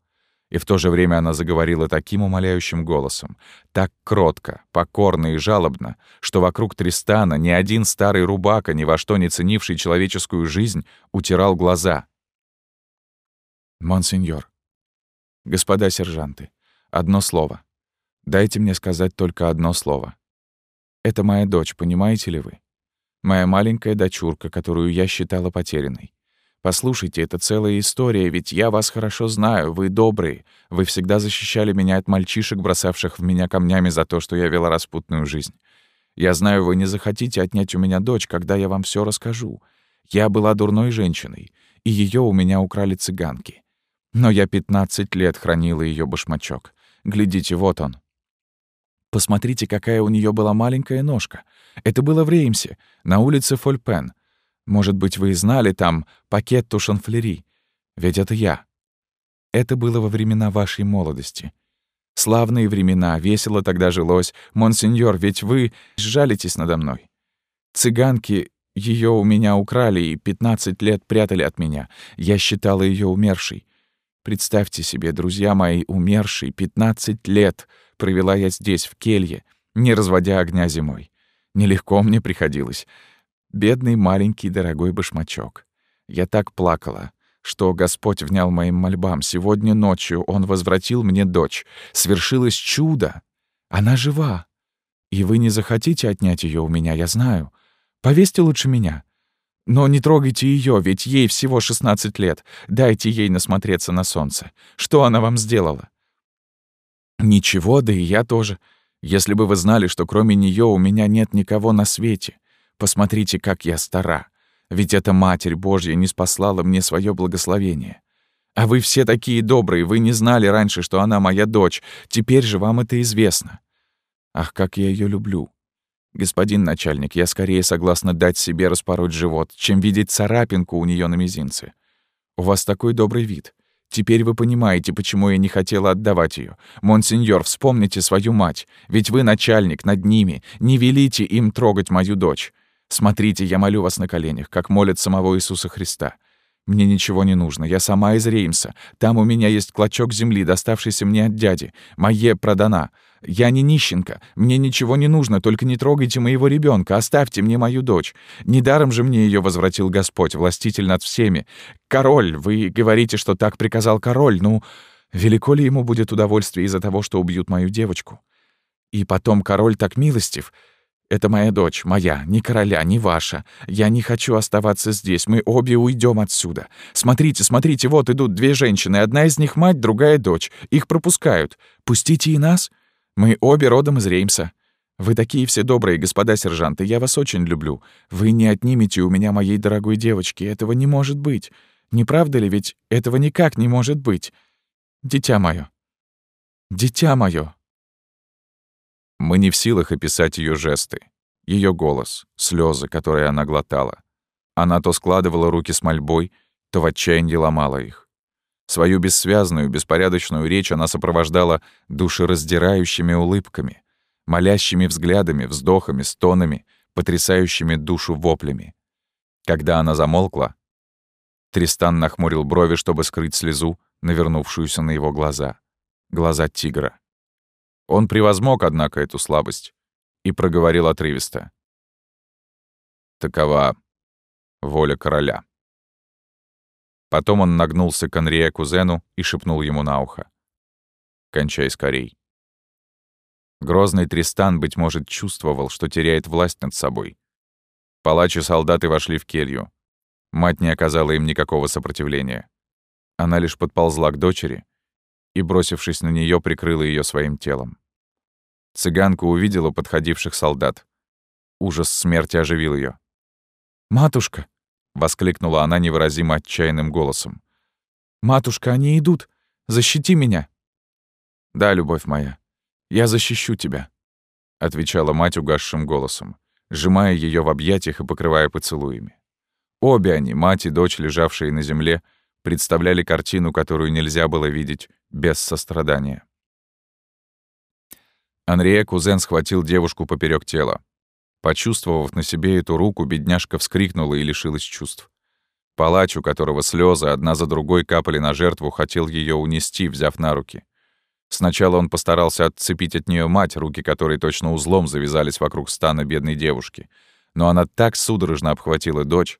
И в то же время она заговорила таким умоляющим голосом, так кротко, покорно и жалобно, что вокруг Тристана ни один старый рубака, ни во что не ценивший человеческую жизнь, утирал глаза. «Монсеньор, господа сержанты, одно слово. Дайте мне сказать только одно слово. Это моя дочь, понимаете ли вы? Моя маленькая дочурка, которую я считала потерянной. Послушайте, это целая история, ведь я вас хорошо знаю, вы добрые. Вы всегда защищали меня от мальчишек, бросавших в меня камнями за то, что я вела распутную жизнь. Я знаю, вы не захотите отнять у меня дочь, когда я вам все расскажу. Я была дурной женщиной, и ее у меня украли цыганки. Но я 15 лет хранила ее башмачок. Глядите, вот он. Посмотрите, какая у нее была маленькая ножка. Это было в Реймсе, на улице Фольпен. Может быть, вы и знали там пакет Тушанфлери. Ведь это я. Это было во времена вашей молодости. Славные времена, весело тогда жилось. Монсеньор, ведь вы жалитесь надо мной. Цыганки ее у меня украли и 15 лет прятали от меня. Я считала ее умершей. Представьте себе, друзья мои, умершей 15 лет — провела я здесь, в келье, не разводя огня зимой. Нелегко мне приходилось. Бедный маленький дорогой башмачок. Я так плакала, что Господь внял моим мольбам. Сегодня ночью Он возвратил мне дочь. Свершилось чудо. Она жива. И вы не захотите отнять ее у меня, я знаю. Повесьте лучше меня. Но не трогайте ее, ведь ей всего 16 лет. Дайте ей насмотреться на солнце. Что она вам сделала? Ничего, да и я тоже. Если бы вы знали, что кроме нее у меня нет никого на свете. Посмотрите, как я стара. Ведь эта Матерь Божья не спаслала мне свое благословение. А вы все такие добрые, вы не знали раньше, что она моя дочь. Теперь же вам это известно. Ах, как я ее люблю. Господин начальник, я скорее согласна дать себе распороть живот, чем видеть царапинку у нее на мизинце. У вас такой добрый вид. Теперь вы понимаете, почему я не хотела отдавать ее. Монсеньор, вспомните свою мать, ведь вы начальник над ними, не велите им трогать мою дочь. Смотрите, я молю вас на коленях, как молят самого Иисуса Христа. Мне ничего не нужно, я сама из Реймса. Там у меня есть клочок земли, доставшийся мне от дяди. Мое продана. Я не нищенка, мне ничего не нужно, только не трогайте моего ребенка, оставьте мне мою дочь. Недаром же мне ее возвратил Господь, властитель над всеми. Король, вы говорите, что так приказал король, ну, велико ли ему будет удовольствие из-за того, что убьют мою девочку? И потом король так милостив. Это моя дочь, моя, не короля, не ваша. Я не хочу оставаться здесь, мы обе уйдем отсюда. Смотрите, смотрите, вот идут две женщины, одна из них мать, другая дочь. Их пропускают. Пустите и нас. Мы обе родом из Реймса. Вы такие все добрые, господа сержанты, я вас очень люблю. Вы не отнимете у меня моей дорогой девочки, этого не может быть. Не правда ли, ведь этого никак не может быть? Дитя моё. Дитя моё. Мы не в силах описать ее жесты, ее голос, слезы, которые она глотала. Она то складывала руки с мольбой, то в отчаянии ломала их. Свою бессвязную, беспорядочную речь она сопровождала душераздирающими улыбками, молящими взглядами, вздохами, стонами, потрясающими душу воплями. Когда она замолкла, Тристан нахмурил брови, чтобы скрыть слезу, навернувшуюся на его глаза. Глаза тигра. Он превозмог, однако, эту слабость и проговорил отрывисто. Такова воля короля. Потом он нагнулся к Анрия кузену и шепнул ему на ухо. «Кончай скорей». Грозный Тристан, быть может, чувствовал, что теряет власть над собой. Палач и солдаты вошли в келью. Мать не оказала им никакого сопротивления. Она лишь подползла к дочери и, бросившись на нее, прикрыла ее своим телом. Цыганка увидела подходивших солдат. Ужас смерти оживил ее. «Матушка!» — воскликнула она невыразимо отчаянным голосом. «Матушка, они идут! Защити меня!» «Да, любовь моя, я защищу тебя», — отвечала мать угасшим голосом, сжимая ее в объятиях и покрывая поцелуями. Обе они, мать и дочь, лежавшие на земле, представляли картину, которую нельзя было видеть без сострадания. Анрия кузен схватил девушку поперек тела. Почувствовав на себе эту руку, бедняжка вскрикнула и лишилась чувств. Палач, у которого слезы одна за другой капали на жертву, хотел ее унести, взяв на руки. Сначала он постарался отцепить от нее мать, руки которой точно узлом завязались вокруг стана бедной девушки. Но она так судорожно обхватила дочь,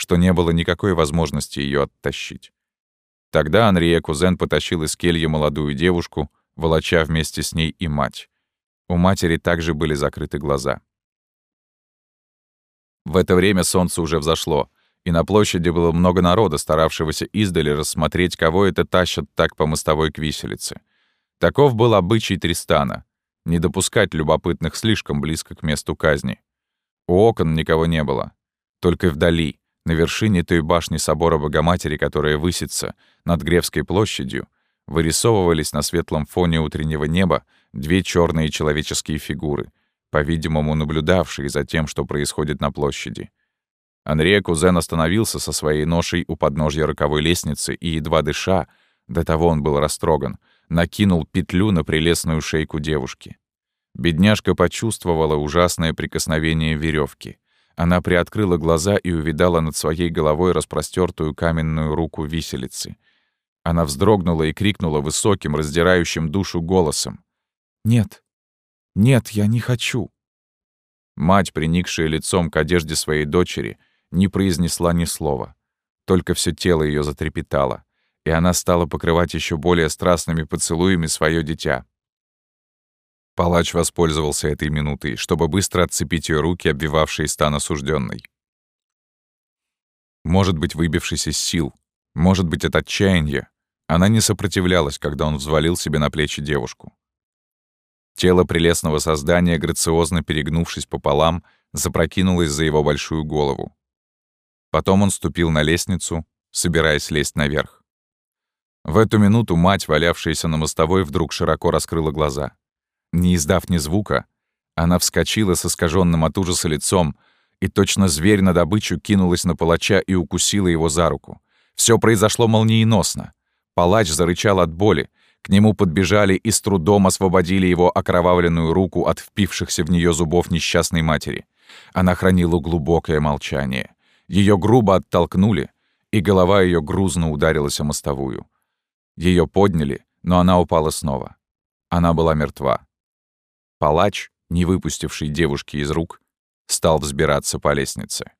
что не было никакой возможности ее оттащить. Тогда Анрия Кузен потащил из кельи молодую девушку, волоча вместе с ней и мать. У матери также были закрыты глаза. В это время солнце уже взошло, и на площади было много народа, старавшегося издали рассмотреть, кого это тащат так по мостовой к виселице. Таков был обычай Тристана — не допускать любопытных слишком близко к месту казни. У окон никого не было. Только вдали, на вершине той башни собора Богоматери, которая высится над Гревской площадью, вырисовывались на светлом фоне утреннего неба две черные человеческие фигуры, по-видимому, наблюдавшие за тем, что происходит на площади. Анрия Кузен остановился со своей ношей у подножья роковой лестницы и, едва дыша, до того он был растроган, накинул петлю на прелестную шейку девушки. Бедняжка почувствовала ужасное прикосновение веревки. Она приоткрыла глаза и увидала над своей головой распростертую каменную руку виселицы. Она вздрогнула и крикнула высоким, раздирающим душу голосом. «Нет, нет, я не хочу». Мать, приникшая лицом к одежде своей дочери, не произнесла ни слова. Только все тело ее затрепетало, и она стала покрывать еще более страстными поцелуями свое дитя. Палач воспользовался этой минутой, чтобы быстро отцепить ее руки, обвивавшие стан осужденной. Может быть, выбившись из сил, может быть, от отчаяния, она не сопротивлялась, когда он взвалил себе на плечи девушку. Тело прелестного создания, грациозно перегнувшись пополам, запрокинулось за его большую голову. Потом он ступил на лестницу, собираясь лезть наверх. В эту минуту мать, валявшаяся на мостовой, вдруг широко раскрыла глаза. Не издав ни звука, она вскочила с искаженным от ужаса лицом и точно зверь на добычу кинулась на палача и укусила его за руку. Все произошло молниеносно. Палач зарычал от боли. К нему подбежали и с трудом освободили его окровавленную руку от впившихся в нее зубов несчастной матери. Она хранила глубокое молчание. Ее грубо оттолкнули, и голова ее грузно ударилась о мостовую. Ее подняли, но она упала снова. Она была мертва. Палач, не выпустивший девушки из рук, стал взбираться по лестнице.